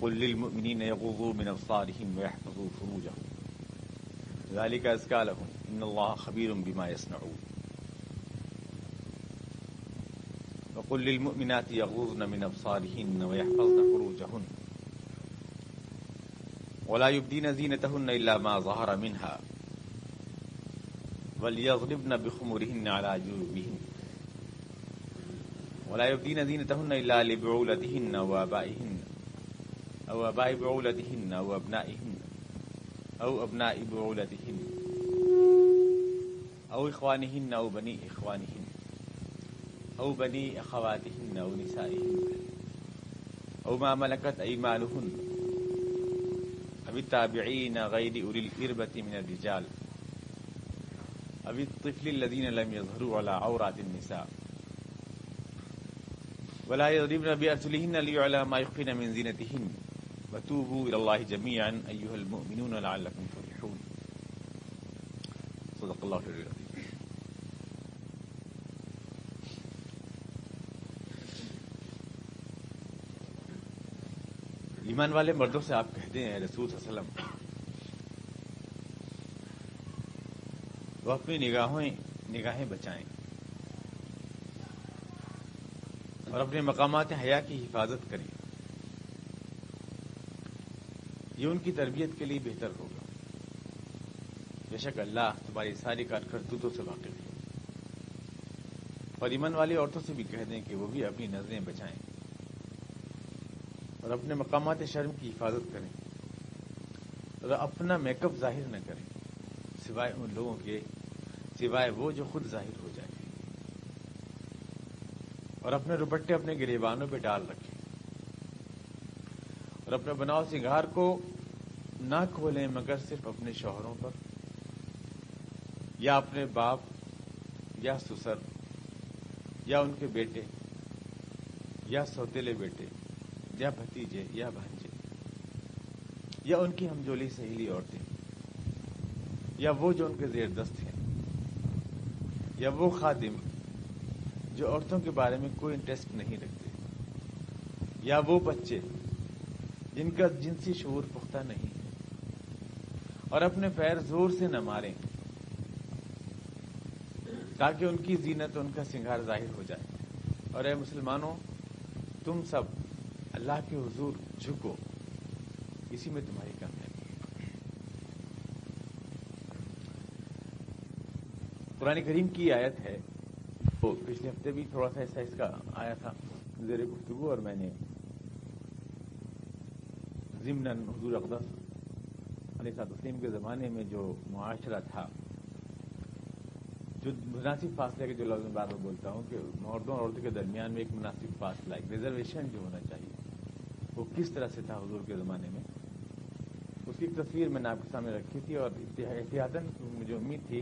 وقل للمؤمنين يغضوا من أبصارهم ويحفظوا فروجهم ذلك أزكى لهم إن الله خبير بما يصنعون وقل للمؤمنات يغضضن من أبصارهن ويحفظن فروجهن ولا يبدين زينتهن إلا ما ظهر منها وليضربن بخمرهن على جيوبهن ولا يبدين زينتهن إلا لبعولتهن وآبائهن أو آباء بعولتهن، أو أبنائهن. أو أبناء بعولتهن. أو إخوانهن، أو بني إخوانهن. أو بني أخواتهن، أو نسائهن. أو ما ملكت أيمانهن. أو التابعين غير أولي الإربة من الرجال. أو الطفل الذين لم يظهروا على عورات النساء. ولا يضربن بأرجلهن ليعلم ما يخفين من زينتهن. وتوبوا إلى الله جميعا، أيها المؤمنون، لعلكم تفلحون. صدق الله العلي العظيم. ایمان والے مردوں سے آپ کہتے ہیں، رسول صلی اللہ علیہ وسلم، وہ اپنی نگاہوں، نگاہیں بچائیں اور اپنے مقامات حیا کی حفاظت کریں۔ یہ ان کی تربیت کے لیے بہتر ہوگا۔ بے شک اللہ تمہاری ساری کارکردوں سے واقف ہے۔ اور ایمن والی عورتوں سے بھی کہہ دیں کہ وہ بھی اپنی نظریں بچائیں اور اپنے مقامات شرم کی حفاظت کریں اور اپنا میک اپ ظاہر نہ کریں، سوائے ان لوگوں کے، سوائے وہ جو خود ظاہر ہو جائے اور اپنے روپٹے اپنے گریبانوں پہ ڈال رکھیں۔ اور اپنے بناؤ سنگار کو نہ کھولیں مگر صرف اپنے شوہروں پر، یا اپنے باپ، یا سسر، یا ان کے بیٹے، یا سوتےلے بیٹے، یا بھتیجے، یا بھانجے، یا ان کی ہمجولی سہیلی عورتیں، یا وہ جو ان کے زیر دست ہیں، یا وہ خادم جو عورتوں کے بارے میں کوئی انٹرسٹ نہیں رکھتے، یا وہ بچے جن کا جنسی شعور پختہ نہیں اور اپنے پیر زور سے نہ ماریں۔ تاکہ ان کی زینت، ان کا سنگار ظاہر ہو جائے۔ اور اے مسلمانوں، تم سب اللہ کے حضور جھکو۔ اسی میں تمہاری کامیابی قرآن کریم کی آیت ہے۔ تو پچھلے ہفتے بھی تھوڑا سا ایسا اس کا آیا تھا زیر گفتگو، اور میں نے ضمن حضور اقدس علیہ صاحب وسلم کے زمانے میں جو معاشرہ تھا، جو مناسب فاصلے کے جو لفظ میں بار بار بولتا ہوں کہ مردوں اور عورتوں کے درمیان میں ایک مناسب فاصلہ، ایک ریزرویشن جو ہونا چاہیے، وہ کس طرح سے تھا حضور کے زمانے میں؟ اس کی تصویر میں نے آپ کے سامنے رکھی تھی اور احتیاطن مجھے امید تھی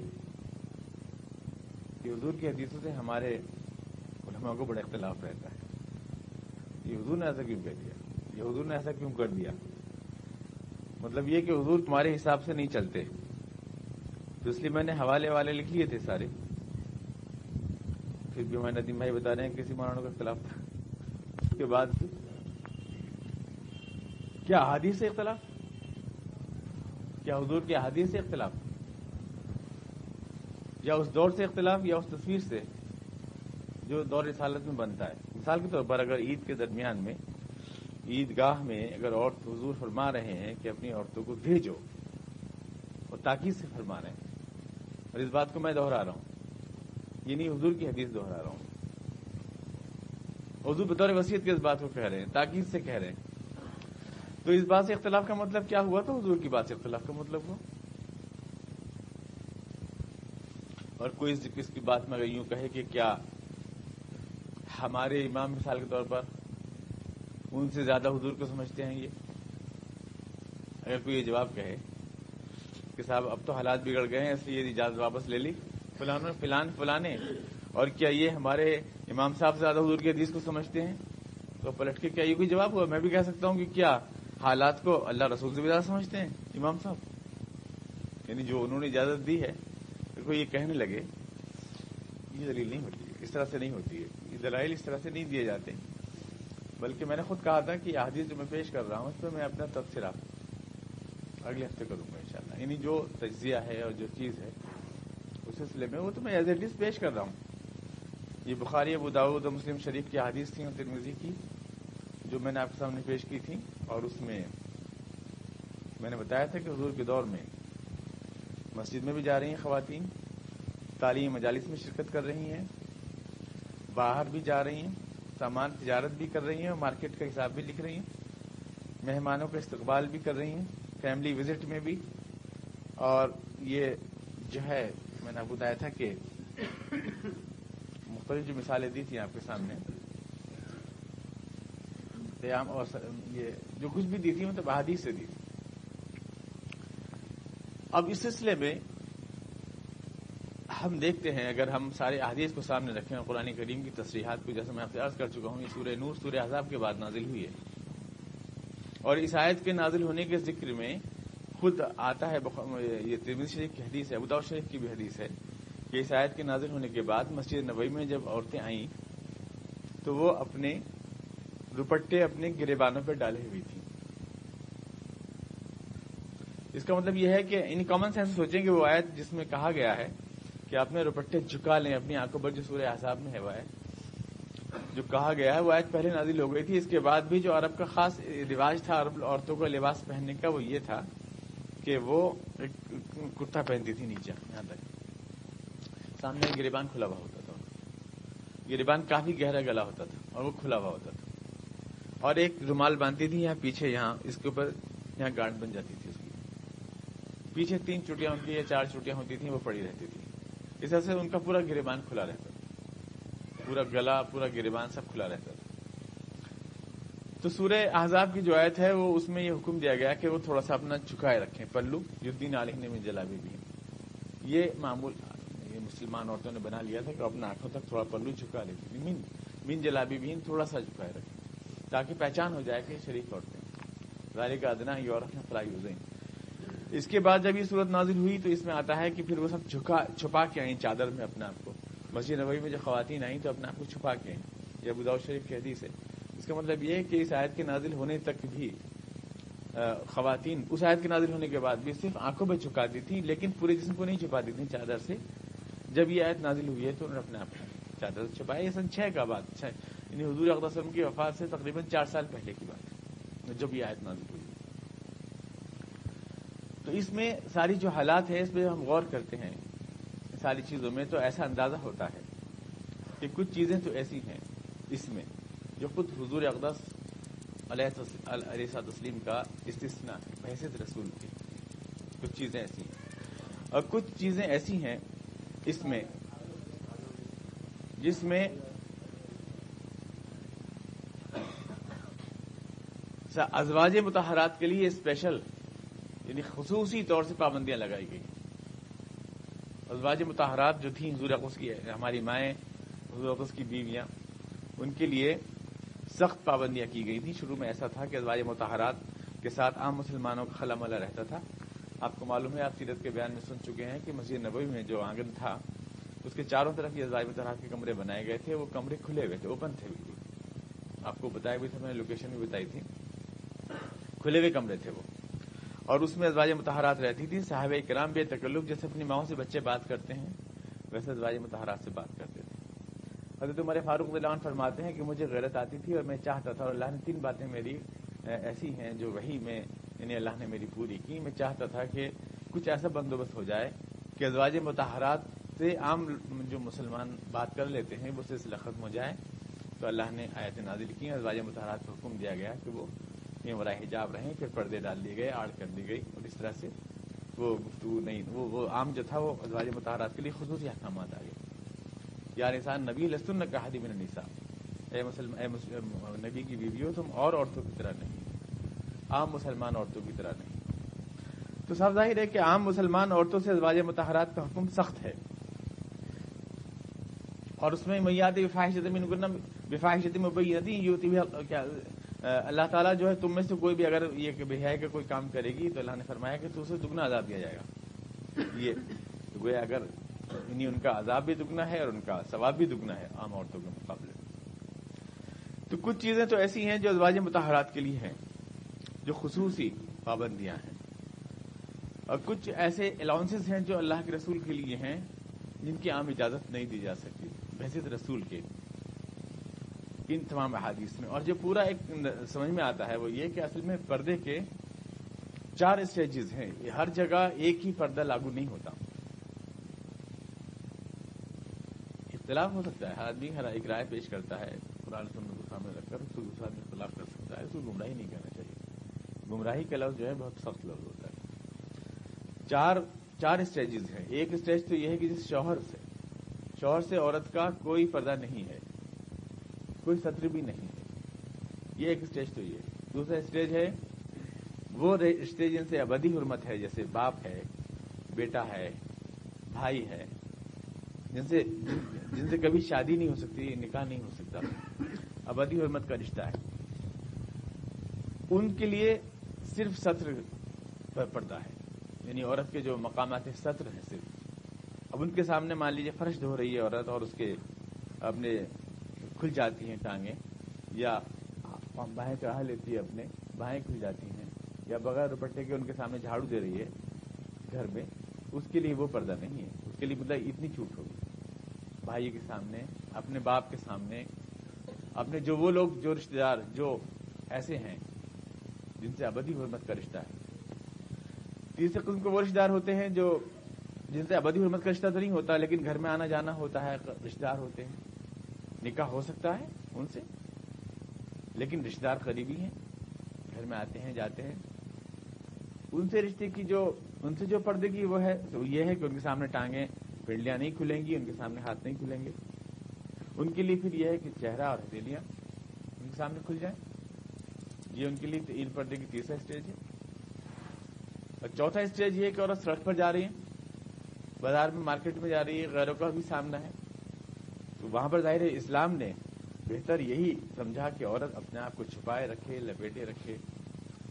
کہ حضور کی حدیثوں سے ہمارے علماء کو بڑا اختلاف رہتا ہے۔ یہ حضور نے ایسا کیوں کہہ دیا؟ یہ حضور نے ایسا کیوں کر دیا؟ مطلب یہ کہ حضور تمہارے حساب سے نہیں چلتے۔ تو اس لیے میں نے حوالے والے لکھ لیے تھے سارے۔ پھر بھی میں ندیم بھائی بتا رہے ہیں کسی مولانا کا اختلاف تھا۔ اس کے بعد کیا حادیث سے اختلاف؟ کیا حضور کے حادیث سے اختلاف؟ یا اس دور سے اختلاف یا اس تصویر سے جو دور رسالت میں بنتا ہے۔ مثال کے طور پر اگر عید کے درمیان میں عید گاہ میں اگر عورت حضور فرما رہے ہیں کہ اپنی عورتوں کو بھیجو اور تاکید سے فرما رہے ہیں۔ اور اس بات کو میں دوہرا رہا ہوں۔ یہ نہیں حضور کی حدیث دوہرا رہا ہوں۔ حضور بطور وسیعت کے اس بات کو کہہ رہے ہیں، تاکید سے کہہ رہے ہیں۔ تو اس بات سے اختلاف کا مطلب کیا ہوا تو حضور کی بات سے اختلاف کا مطلب ہوا؟ اور کوئی اس کی بات میں اگر یوں کہے کہ کیا ہمارے امام مثال کے طور پر ان سے زیادہ حضور کو سمجھتے ہیں یہ۔ اگر کوئی یہ جواب کہے کہ صاحب، اب تو حالات بگڑ گئے ہیں، اس لیے اجازت واپس لے لی۔ فلان فلان، فلانے۔ اور کیا یہ ہمارے امام صاحب زیادہ حضور کی حدیث کو سمجھتے ہیں؟ تو پلٹ کے کیا یہ کوئی جواب ہوا؟ میں بھی کہہ سکتا ہوں کہ کیا حالات کو اللہ رسول سے بھی زیادہ سمجھتے ہیں امام صاحب؟ یعنی جو انہوں نے اجازت دی ہے کوئی یہ کہنے لگے، یہ دلیل نہیں ہوتی۔ اس طرح سے نہیں ہوتی ہے۔ یہ دلائل اس طرح سے نہیں دیے جاتے۔ بلکہ میں نے خود کہا تھا کہ حدیث جو میں پیش کر رہا ہوں، اس پہ میں اپنا تبصرہ اگلے ہفتے کروں گا انشاءاللہ۔ یعنی جو تجزیہ ہے اور جو چیز ہے، اس سلسلے میں وہ تو میں ایز اٹ از پیش کر رہا ہوں۔ یہ بخاری، ابو داود و مسلم شریف کی حدیث تھیں اور ترمیزی کی، جو میں نے آپ کے سامنے پیش کی تھی اور اس میں میں نے بتایا تھا کہ حضور کے دور میں مسجد میں بھی جا رہی ہیں خواتین، تعلیم مجالس میں شرکت کر رہی ہیں، باہر بھی جا رہی ہیں۔ سامان تجارت بھی کر رہی ہیں اور مارکیٹ کا حساب بھی لکھ رہی ہیں۔ مہمانوں کا استقبال بھی کر رہی ہیں فیملی وزٹ میں بھی۔ اور یہ جو ہے، میں نے بتایا تھا کہ مختلف جو مثالیں دی تھیں آپ کے سامنے، قیام اور یہ جو کچھ بھی دی تھی مطلب حادیث سے دی تھی اب اس سلسلے میں ہم دیکھتے ہیں، اگر ہم سارے احادیث کو سامنے رکھیں اور قرآن کریم کی تصریحات کو، جیسے میں آپ سے عرض کر چکا ہوں، یہ سورہ نور، سورہ عذاب کے بعد نازل ہوئی ہے۔ اور اس آیت کے نازل ہونے کے ذکر میں خود آتا ہے یہ ترمیز شریف کی حدیث ہے ابوداؤ شریف کی بھی حدیث ہے کہ اس آیت کے نازل ہونے کے بعد مسجد نبئی میں جب عورتیں آئیں تو وہ اپنے دوپٹے اپنے گریبانوں پہ ڈالے ہوئی تھیں۔ اس کا مطلب یہ ہے کہ ان کامن سینس سوچیں کہ وہ آیت جس میں کہا گیا ہے کہ اپنے روپٹے جھکا لیں، اپنی آنکھوں پر جو سورہ احساب میں ہے وہ جو کہا گیا ہے، وہ آیت پہلے نازل ہو گئی تھی۔ اس کے بعد بھی جو عرب کا خاص رواج تھا، عرب عورتوں کا لباس پہننے کا، وہ یہ تھا کہ وہ کرتا پہنتی تھی نیچے، یہاں تک۔ سامنے گریبان کھلا ہوا ہوتا تھا۔ گریبان کافی گہرا گلا ہوتا تھا اور وہ کھلا ہوا ہوتا تھا۔ اور ایک رومال باندھتی تھی، یہاں پیچھے، یہاں اس کے اوپر یہاں گارڈ بن جاتی تھی اس کی۔ پیچھے تین چوٹیاں ہوتی یا چار چوٹیاں ہوتی تھیں، وہ پڑی رہتی تھی اس طرح سے ان کا پورا گریبان کھلا رہتا تھا پورا گلا، پورا گریبان سب کھلا رہتا تھا تو سورہ احزاب کی جو آیت ہے، وہ اس میں یہ حکم دیا گیا کہ وہ تھوڑا سا اپنا چکائے رکھیں۔ پلو جدین عالم نے جلابی بھی یہ معمول، یہ مسلمان عورتوں نے بنا لیا تھا کہ اپنا آنکھوں تک تھوڑا پلو چکا لیتی تھی مین مین جلابی بھی تھوڑا سا چکائے رکھیں۔ تاکہ پہچان ہو جائے کہ شریف عورتیں ظاہر کا ادنا یورپ میں فلائی ہو جائیں اس کے بعد جب یہ صورت نازل ہوئی تو اس میں آتا ہے کہ پھر وہ سب چھپا کے آئیں چادر میں اپنے آپ کو۔ مسجد نبوی میں جو خواتین آئیں تو اپنے آپ کو چھپا کے آئیں۔ یہ ابوداؤ شریف کی حدیث ہے۔ اس کا مطلب یہ ہے کہ اس آیت کے نازل ہونے تک بھی خواتین، اس آیت کے نازل ہونے کے بعد بھی صرف آنکھوں پہ چھپاتی تھیں لیکن پورے جسم کو نہیں چھپاتی تھیں چادر سے۔ جب یہ آیت نازل ہوئی ہے تو انہوں نے اپنے آپ کو چادر سے چھپایا یہ سن چھ کا بات یعنی حضور اقدام کی وفات سے تقریباً چار سال پہلے کی بات جب یہ آیت نازل ہوئی۔ تو اس میں ساری جو حالات ہیں اس پہ ہم غور کرتے ہیں ساری چیزوں میں تو ایسا اندازہ ہوتا ہے کہ کچھ چیزیں تو ایسی ہیں اس میں جو خود حضور اقدس علیہ تسلیم کا استثنا ہے، بحثیت رسول کی۔ کچھ چیزیں ایسی ہیں۔ اور کچھ چیزیں ایسی ہیں اس میں جس میں ازواج متحرات کے لیے اسپیشل یعنی خصوصی طور سے پابندیاں لگائی گئی ازواج متحرات جو تھیں، حضور اقس کی، ہماری مائیں، حضور اقس کی بیویاں، ان کے لیے سخت پابندیاں کی گئی تھیں۔ شروع میں ایسا تھا کہ ازواج متحرات کے ساتھ عام مسلمانوں کا خلا ملا رہتا تھا۔ آپ کو معلوم ہے، آپ سیرت کے بیان میں سن چکے ہیں کہ مسجد نبوی میں جو آنگن تھا، اس کے چاروں طرف یہ ازواج متحرات کے کمرے بنائے گئے تھے۔ وہ کمرے کھلے ہوئے تھے اوپن تھے بالکل۔ آپ کو بتایا بھی تھا، میں نے لوکیشن بھی بتائی تھی۔ کھلے ہوئے کمرے تھے وہ۔ اور اس میں ازواج متحرات رہتی تھی صاحب کرام بے تکلق جیسے اپنی ماؤں سے بچے بات کرتے ہیں، ویسے ازواج متحرات سے بات کرتے تھے۔ حضرت عمر فاروق دلان فرماتے ہیں کہ مجھے غیرت آتی تھی اور میں چاہتا تھا، اور اللہ نے تین باتیں میری ایسی ہیں جو وہی میں یعنی اللہ نے میری پوری کی۔ میں چاہتا تھا کہ کچھ ایسا بندوبست ہو جائے کہ ازواج متحرات سے عام جو مسلمان بات کر لیتے ہیں، وہ سلسلہ ختم ہو جائے۔ تو اللہ نے آیت نازل کی، ازواج متحرات کو حکم دیا گیا کہ وہ برائے حجاب رہیں پھر پردے ڈال دیے گئے، آڑ کر دی گئی۔ اور اس طرح سے وہ گفتگو نہیں، وہ وہ عام جو تھا وہ ازواج متحرات کے لیے خصوصی احکامات آ گئے۔ یا انسان نبی لسن کہا دی میں نے نسا اے مسلم، نبی کی بیویوں، تم اور عورتوں کی طرح نہیں۔ عام مسلمان عورتوں کی طرح نہیں۔ تو صاف ظاہر ہے کہ عام مسلمان عورتوں سے ازواج متحرات کا حکم سخت ہے۔ اور اس میں میات وفاحشت وفاحشت میں کیا اللہ تعالیٰ جو ہے تم میں سے کوئی بھی اگر یہ کہ بہائی کا کوئی کام کرے گی تو اللہ نے فرمایا کہ تو اسے دگنا عذاب دیا جائے گا۔ یہ گویا اگر یعنی ان کا عذاب بھی دگنا ہے اور ان کا ثواب بھی دگنا ہے عام عورتوں کے مقابلے۔ تو کچھ چیزیں تو ایسی ہیں جو ازواج متحرات کے لیے ہیں، جو خصوصی پابندیاں ہیں۔ اور کچھ ایسے الاؤنسز ہیں جو اللہ کے رسول کے لیے ہیں، جن کی عام اجازت نہیں دی جا سکتی، بحثیت رسول کے۔ ان تمام احادیث میں۔ اور جو پورا ایک سمجھ میں آتا ہے وہ یہ کہ اصل میں پردے کے چار اسٹیجز ہیں۔ یہ ہر جگہ ایک ہی پردہ لاگو نہیں ہوتا۔ اختلاف ہو سکتا ہے۔ ہر آدمی ہر ایک رائے پیش کرتا ہے۔ قرآن سننے کو سامنے رکھ کر اس کو دوسرا آدمی اختلاف کر سکتا ہے۔ اس کو گمراہی نہیں کرنا چاہیے۔ گمراہی کا لفظ جو ہے بہت سخت لفظ ہوتا ہے۔ چار چار اسٹیجز ہیں۔ ایک اسٹیج تو یہ ہے کہ جس شوہر سے شوہر سے عورت کا کوئی پردہ نہیں ہے۔ کوئی سطر بھی نہیں ہے۔ یہ ایک اسٹیج تو یہ دوسرا اسٹیج ہے، وہ رشتے جن سے ابدی حرمت ہے، جیسے باپ ہے، بیٹا ہے، بھائی ہے، جن سے جن سے کبھی شادی نہیں ہو سکتی، نکاح نہیں ہو سکتا۔ ابدی حرمت کا رشتہ ہے۔ ان کے لیے صرف سطر پر پڑتا ہے۔ یعنی عورت کے جو مقامات سطر ہیں صرف۔ اب ان کے سامنے مان لیجیے فرش دھو رہی ہے عورت اور اس کے اپنے کھل جاتی ہیں ٹانگیں، یا بائیں چڑھا لیتی ہے اپنے، بائیں کھل جاتی ہیں، یا بغیر دوپٹے کے ان کے سامنے جھاڑو دے رہی ہے گھر میں، اس کے لیے وہ پردہ نہیں ہے، اس کے لیے مطلب اتنی چھوٹ ہوگی۔ بھائی کے سامنے، اپنے باپ کے سامنے، اپنے جو وہ لوگ، جو رشتے دار، جو ایسے ہیں، جن سے ابدی حرمت کا رشتہ ہے۔ تیسرے قسم کے وہ رشتے دار ہوتے ہیں جو جن سے ابدی حرمت کا رشتہ تو نہیں ہوتا، لیکن گھر میں آنا جانا ہوتا ہے رشتے دار ہوتے ہیں۔ نکاح ہو سکتا ہے ان سے، لیکن رشتے دار قریبی ہیں، گھر میں آتے ہیں، جاتے ہیں۔ ان سے رشتے کی جو، ان سے جو پردے کی وہ ہے، تو یہ ہے کہ ان کے سامنے ٹانگیں پنڈلیاں نہیں کھلیں گی، ان کے سامنے ہاتھ نہیں کھلیں گے۔ ان کے لیے پھر یہ ہے کہ چہرہ اور ہتھیلیاں ان کے سامنے کھل جائیں۔ یہ ان کے لیے عید پردے کی تیسرا اسٹیج ہے۔ اور چوتھا اسٹیج یہ ہے کہ عورت سڑک پر جا رہی ہے بازار میں مارکیٹ میں جا رہی ہے، غیروں کا بھی سامنا ہے۔ تو وہاں پر ظاہر ہے اسلام نے بہتر یہی سمجھا کہ عورت اپنے آپ کو چھپائے رکھے، لپیٹے رکھے،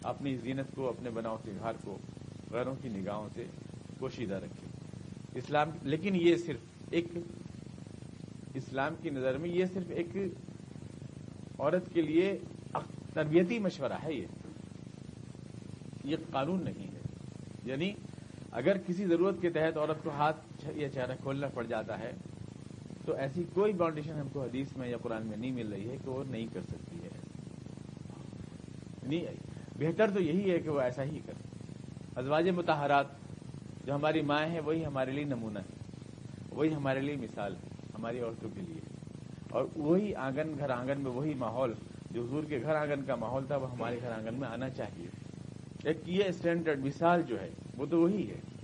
اپنی زینت کو، اپنے بناؤ کے گھر کو غیروں کی نگاہوں سے پوشیدہ رکھے۔ اسلام، لیکن یہ صرف ایک اسلام کی نظر میں، یہ صرف ایک عورت کے لیے تربیتی مشورہ ہے یہ۔ یہ قانون نہیں ہے۔ یعنی اگر کسی ضرورت کے تحت عورت کو ہاتھ یا چہرہ کھولنا پڑ جاتا ہے تو ایسی کوئی باؤنڈیشن ہم کو حدیث میں یا قرآن میں نہیں مل رہی ہے کہ وہ نہیں کر سکتی ہے۔ نہیں، بہتر تو یہی ہے کہ وہ ایسا ہی کرے۔ ازواج متحرات جو ہماری مائیں ہیں، وہی ہمارے لیے نمونہ ہے وہی ہمارے لیے مثال ہے ہماری عورتوں کے لیے۔ اور وہی آنگن، گھر آنگن میں وہی ماحول، جو حضور کے گھر آنگن کا ماحول تھا، وہ ہمارے گھر آنگن میں آنا چاہیے۔ ایک یہ اسٹینڈرڈ مثال جو ہے، وہ تو وہی ہے۔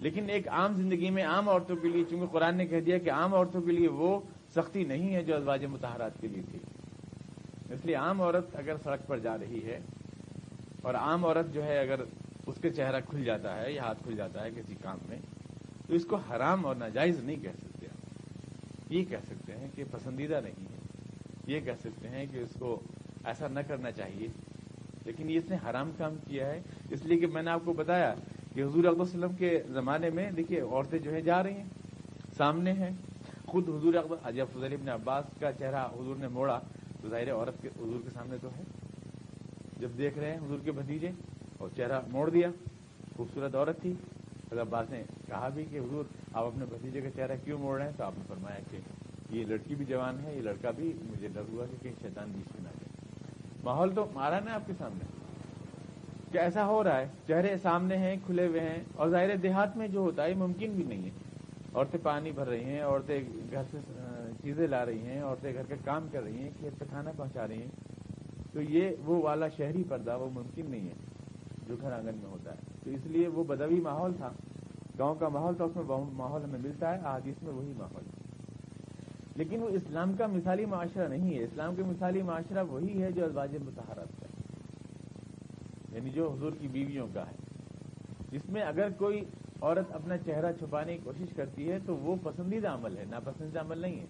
لیکن ایک عام زندگی میں عام عورتوں کے لیے، چونکہ قرآن نے کہہ دیا کہ عام عورتوں کے لیے وہ سختی نہیں ہے جو ازواج متحرات کے لیے تھی۔ اس لیے عام عورت اگر سڑک پر جا رہی ہے اور عام عورت جو ہے اگر اس کے چہرہ کھل جاتا ہے یا ہاتھ کھل جاتا ہے کسی کام میں، تو اس کو حرام اور ناجائز نہیں کہہ سکتے یہ کہہ سکتے ہیں کہ پسندیدہ نہیں ہے۔ یہ کہہ سکتے ہیں کہ اس کو ایسا نہ کرنا چاہیے۔ لیکن یہ اس نے حرام کام کیا ہے۔ اس لیے کہ میں نے آپ کو بتایا کہ حضور اقبال وسلم کے زمانے میں دیکھیے عورتیں جو ہے جا رہی ہیں، سامنے ہیں۔ خود حضور اقبال جب فضل ابن عباس کا چہرہ حضور نے موڑا، تو ظاہر عورت کے حضور کے سامنے تو ہے۔ جب دیکھ رہے ہیں حضور کے بھتیجے، اور چہرہ موڑ دیا، خوبصورت عورت تھی۔ حضرت عباس نے کہا بھی کہ حضور، آپ اپنے بھتیجے کا چہرہ کیوں موڑ رہے ہیں؟ تو آپ نے فرمایا کہ یہ لڑکی بھی جوان ہے، یہ لڑکا بھی مجھے ڈر ہوا کہ کہیں شیطان بیچ میں نہ جائے۔ ماحول تو مارا نا آپ کے سامنے۔ کہ ایسا ہو رہا ہے، چہرے سامنے ہیں، کھلے ہوئے ہیں، اور ظاہر دیہات میں جو ہوتا ہے ممکن بھی نہیں ہے۔ عورتیں پانی بھر رہی ہیں، عورتیں گھر سے چیزیں لا رہی ہیں، عورتیں گھر کا کام کر رہی ہیں، کھیت پہ کھانا پہنچا رہی ہیں۔ تو یہ وہ والا شہری پردہ وہ ممکن نہیں ہے جو گھر آنگن میں ہوتا ہے۔ تو اس لیے وہ بدوی ماحول تھا۔ گاؤں کا ماحول تھا اس میں ماحول ہمیں ملتا ہے آج اس میں وہی ماحول۔ لیکن وہ اسلام کا مثالی معاشرہ نہیں ہے۔ اسلام کا مثالی معاشرہ وہی ہے جو ازواج متحرت ہے یعنی جو حضور کی بیویوں کا ہے۔ جس میں اگر کوئی عورت اپنا چہرہ چھپانے کی کوشش کرتی ہے تو وہ پسندیدہ عمل ہے، ناپسندیدہ عمل نہیں ہے۔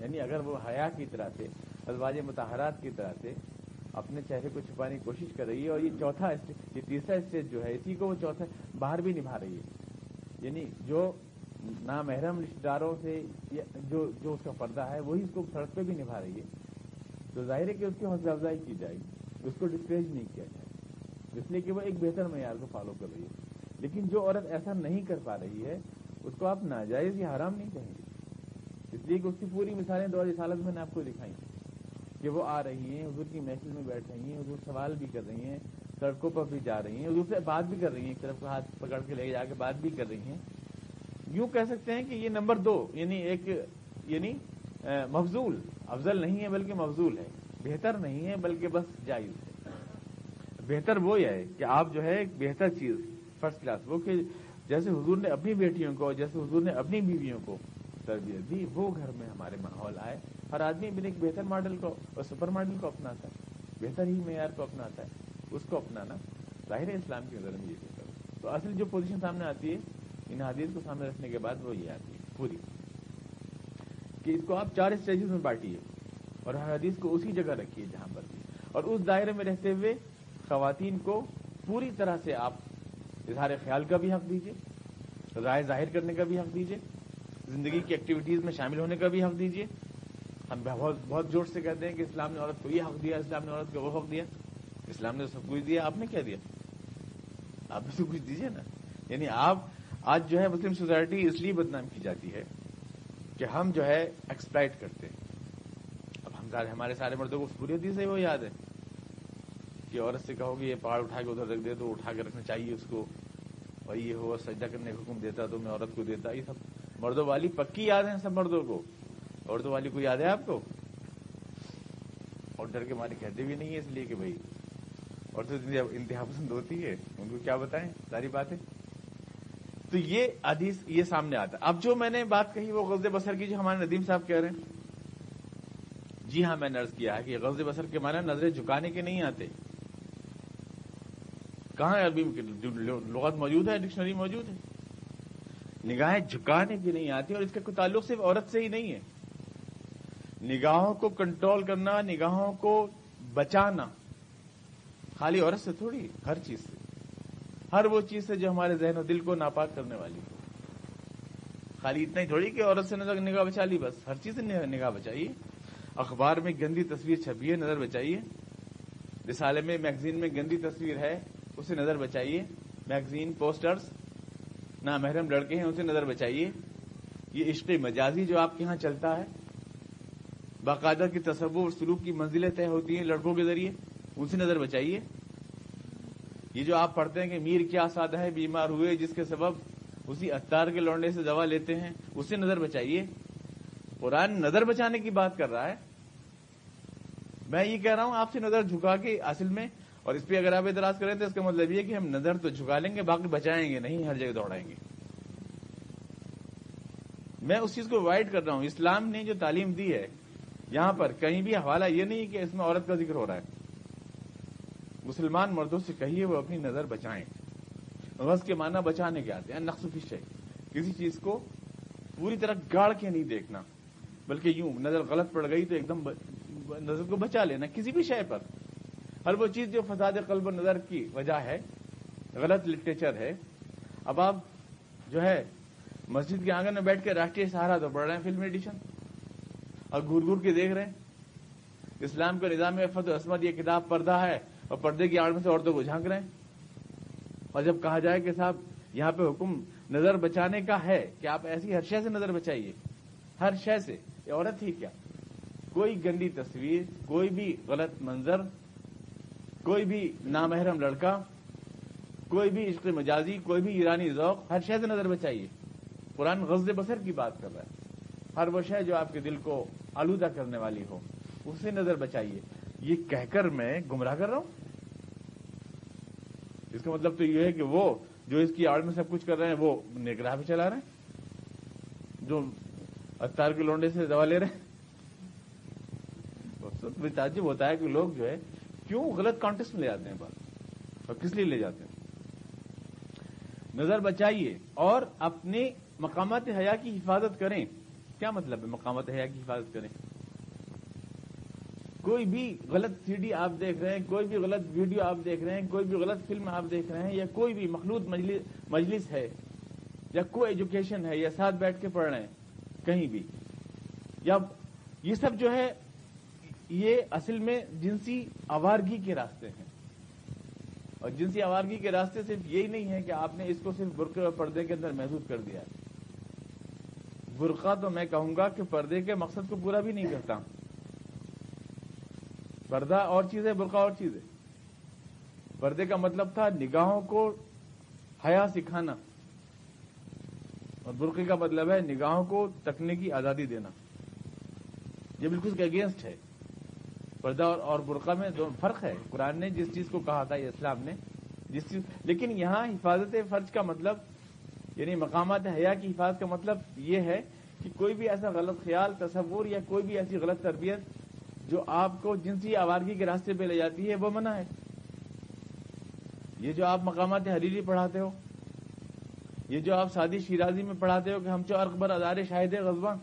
یعنی اگر وہ حیا کی طرح سے، ازواج متحرات کی طرح سے اپنے چہرے کو چھپانے کی کوشش کر رہی ہے اور یہ چوتھا یہ تیسرا اسٹیج جو ہے، اسی کو وہ چوتھا باہر بھی نبھا رہی ہے۔ یعنی جو نامحرم رشتے داروں سے جو جو اس کا پردہ ہے، وہی اس کو سڑک پہ بھی نبھا رہی ہے۔ تو ظاہر ہے کہ اس کی حوصلہ افزائی کی جائے گی۔ اس کو ڈسکریج نہیں کیا جائے۔ اس لیے کہ وہ ایک بہتر معیار کو فالو کر رہی ہے۔ لیکن جو عورت ایسا نہیں کر پا رہی ہے، اس کو آپ ناجائز یا حرام نہیں کہیں گے۔ اس لیے کہ اس کی پوری مثالیں دور رسالت میں نے آپ کو دکھائی کہ وہ آ رہی ہیں، حضور کی محفل میں بیٹھ رہی ہیں، حضور سوال بھی کر رہی ہیں، سڑکوں پر بھی جا رہی ہیں، حضور سے بات بھی کر رہی ہیں، ایک طرف ہاتھ پکڑ کے لے جا کے بات بھی کر رہی ہیں۔ یوں کہہ سکتے ہیں کہ یہ نمبر دو یعنی ایک یعنی مفضول، افضل نہیں ہے بلکہ مفضول ہے۔ بہتر نہیں ہے، بلکہ بس جائز ہے۔ بہتر وہ ہے کہ آپ جو ہے ایک بہتر چیز فرسٹ کلاس وہ کہ جیسے حضور نے اپنی بیٹیوں کو، جیسے حضور نے اپنی بیویوں کو تربیت دی، وہ گھر میں ہمارے ماحول آئے۔ ہر آدمی بھی ایک بہتر ماڈل کو، اور سپر ماڈل کو اپناتا ہے۔ بہتر ہی معیار کو اپناتا ہے۔ اس کو اپنانا ظاہر اسلام کی نظر میں یہ بہتر تو اصل جو پوزیشن سامنے آتی ہے، ان حدیث کو سامنے رکھنے کے بعد وہ یہ آتی ہے، پوری۔ کہ اس کو آپ چار اسٹیجز میں بانٹیے۔ اور ہر حدیث کو اسی جگہ رکھیے جہاں پر بھی۔ اور اس دائرے میں رہتے ہوئے خواتین کو پوری طرح سے آپ اظہار خیال کا بھی حق دیجیے رائے ظاہر کرنے کا بھی حق دیجیے زندگی کی ایکٹیویٹیز میں شامل ہونے کا بھی حق دیجیے ہم بہت بہت زور سے کہتے ہیں کہ اسلام نے عورت کو یہ حق دیا، اسلام نے عورت کو وہ حق دیا۔ اسلام نے سب کچھ دیا، آپ نے کیا دیا؟ آپ نے تو کچھ دیجیے نا۔ یعنی آپ، آج جو ہے مسلم سوسائٹی اس لیے بدنام کی جاتی ہے کہ ہم جو ہے ایکسپلائٹ کرتے ہیں۔ ہم ہمارے سارے مردوں کو پوری حدیث سے وہ یاد ہے کہ عورت سے کہو گے یہ پہاڑ اٹھا کے ادھر رکھ دے تو اٹھا کے رکھنا چاہیے اس کو۔ اور یہ ہو، سجدہ کرنے کا حکم دیتا تو میں عورت کو دیتا۔ یہ سب مردوں والی پکی یاد ہیں سب مردوں کو۔ عورتوں والی کو یاد ہے آپ کو؟ اور ڈر کے مارے کہتے بھی نہیں ہے اس لیے کہ بھائی، عورتیں انتہا پسند ہوتی ہے ان کو کیا بتائیں؟ ساری باتیں۔ تو یہ حدیث یہ سامنے آتا۔ اب جو میں نے بات کہی وہ غزل بسر کی جو ہمارے ندیم صاحب کہہ رہے ہیں۔ جی ہاں میں نے ارض کیا ہے کہ غزل بسر کے معنی نظریں جھکانے کے نہیں آتے۔ کہاں عربی لغت موجود ہے، ڈکشنری موجود ہے؟ نگاہیں جھکانے کی نہیں آتی اور اس کا کوئی تعلق صرف عورت سے ہی نہیں ہے۔ نگاہوں کو کنٹرول کرنا، نگاہوں کو بچانا، خالی عورت سے تھوڑی، ہر چیز سے۔ ہر وہ چیز سے جو ہمارے ذہن و دل کو ناپاک کرنے والی ہو۔ خالی اتنا ہی تھوڑی کہ عورت سے نظر نگاہ بچا لی، بس ہر چیز سے نگاہ بچائیے۔ اخبار میں گندی تصویر چھپی ہے، نظر بچائیے۔ رسالے میں میگزین میں گندی تصویر ہے، اسے نظر بچائیے۔ میگزین پوسٹرز نہ محرم لڑکے ہیں، اسے نظر بچائیے۔ یہ عشق مجازی جو آپ کے ہاں چلتا ہے۔ باقاعدہ کی تصور، سلوک کی منزلیں طے ہوتی ہیں لڑکوں کے ذریعے ان سے نظر بچائیے۔ یہ جو آپ پڑھتے ہیں کہ میر کیا سادہ ہے، بیمار ہوئے، جس کے سبب اسی اتار کے لوڑنے سے دوا لیتے ہیں اس سے نظر بچائیے۔ قرآن نظر بچانے کی بات کر رہا ہے۔ میں یہ کہہ رہا ہوں، آپ سے نظر جھکا کے اصل میں، اور اس پہ اگر آپ اعتراض کریں تو اس کا مطلب یہ کہ ہم نظر تو جھکا لیں گے، باقی بچائیں گے نہیں، ہر جگہ دوڑائیں گے۔ میں اس چیز کو اوائڈ کر رہا ہوں۔ اسلام نے جو تعلیم دی ہے، یہاں پر کہیں بھی حوالہ یہ نہیں کہ اس میں عورت کا ذکر ہو رہا ہے۔ مسلمان مردوں سے کہیے وہ اپنی نظر بچائیں۔ غز کے معنی بچانے کے آتے ہیں۔ نقص فش ہے کسی چیز کو پوری طرح گاڑ کے نہیں دیکھنا، بلکہ یوں نظر غلط پڑ گئی تو ایک دم نظر کو بچا لینا کسی بھی شے پر۔ ہر وہ چیز جو فساد قلب و نظر کی وجہ ہے، غلط لٹریچر ہے۔ اب آپ جو ہے مسجد کے آنگن میں بیٹھ کے راشٹریہ سہارا تو پڑھ رہے ہیں فلم ایڈیشن اور گور گور کے دیکھ رہے ہیں۔ اسلام کا نظام فت عصمت یہ کتاب پردہ ہے اور پردے کی آڑ میں سے عورتوں کو جھانک رہے ہیں۔ اور جب کہا جائے کہ صاحب یہاں پہ حکم نظر بچانے کا ہے کہ آپ ایسی ہر شے سے نظر بچائیے۔ ہر شے سے، یہ عورت ہی کیا؟ کوئی گندی تصویر، کوئی بھی غلط منظر، کوئی بھی نامحرم لڑکا، کوئی بھی عشق مجازی، کوئی بھی ایرانی ذوق، ہر شے سے نظر بچائیے۔ قرآن غزل بسر کی بات کر رہا ہے۔ ہر وہ شے جو آپ کے دل کو آلودہ کرنے والی ہو اس سے نظر بچائیے۔ یہ کہہ کر میں گمراہ کر رہا ہوں؟ اس کا مطلب تو یہ ہے کہ وہ جو اس کی آڑ میں سب کچھ کر رہے ہیں، وہ نگراہ بھی چلا رہے ہیں؟ جو اتار کے لونڈے سے دوا لے رہے ہیں؟ تعجب ہوتا ہے کہ لوگ جو ہے کیوں غلط کانٹیکس میں لے جاتے ہیں بات؟ اور کس لیے لے جاتے ہیں؟ نظر بچائیے اور اپنے مقامات حیا کی حفاظت کریں۔ کیا مطلب ہے مقامات حیا کی حفاظت کریں؟ کوئی بھی غلط سی ڈی آپ دیکھ رہے ہیں، کوئی بھی غلط ویڈیو آپ دیکھ رہے ہیں، کوئی بھی غلط فلم آپ دیکھ رہے ہیں، یا کوئی بھی مخلوط مجلس ہے، یا کو ایجوکیشن ہے، یا ساتھ بیٹھ کے پڑھ رہے ہیں، کہیں بھی۔ یا یہ سب جو ہے یہ اصل میں جنسی آوارگی کے راستے ہیں۔ اور جنسی آوارگی کے راستے صرف یہی نہیں ہے کہ آپ نے اس کو صرف برقع اور پردے کے اندر محدود کر دیا ہے۔ برقع تو میں کہوں گا کہ پردے کے مقصد کو پورا بھی نہیں کرتا۔ پردہ اور چیز ہے برقع اور چیز ہے پردے کا مطلب تھا نگاہوں کو حیا سکھانا۔ اور برقعے کا مطلب ہے نگاہوں کو تکنے کی آزادی دینا۔ یہ بالکل کے اگینسٹ ہے۔ پردہ اور برقع میں دو فرق ہے۔ قرآن نے جس چیز کو کہا تھا، یہ اسلام نے جس چیز لیکن یہاں حفاظت فرض کا مطلب یعنی مقامات حیا کی حفاظت کا مطلب یہ ہے کہ کوئی بھی ایسا غلط خیال، تصور یا کوئی بھی ایسی غلط تربیت جو آپ کو جنسی آوارگی کے راستے پہ لے جاتی ہے، وہ منع ہے۔ یہ جو آپ مقامات حریری پڑھاتے ہو، یہ جو آپ سادی شیرازی میں پڑھاتے ہو کہ ہم چو اکبر ادارے شاہد غزباں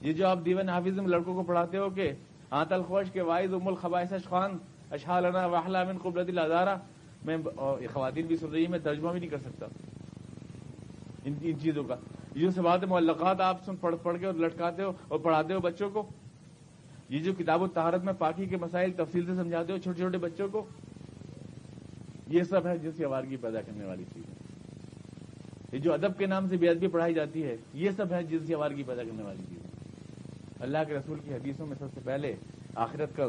یہ جو آپ دیون حافظ میں لڑکوں کو پڑھاتے ہو کہ آت الخوش کے واحد ام الخبائش خان اشحالنا واہلا من قبرت الازارہ میں خواتین بھی سن رہی میں ترجمہ بھی نہیں کر سکتا۔ ان ان چیزوں کا۔ یہ جو سبات معلقات آپ سن پڑھ پڑھ کے اور لٹکاتے ہو اور پڑھاتے ہو بچوں کو، یہ جو کتاب و تہارت میں پاکی کے مسائل تفصیل سے سمجھاتے ہو چھوٹے چھوٹے بچوں کو، یہ سب ہے جس کی آوارگی پیدا کرنے والی چیز یہ جو ادب کے نام سے بے ادبی پڑھائی جاتی ہے، یہ سب ہے جس کی آوارگی پیدا کرنے والی چیز اللہ کے رسول کی حدیثوں میں سب سے پہلے آخرت کا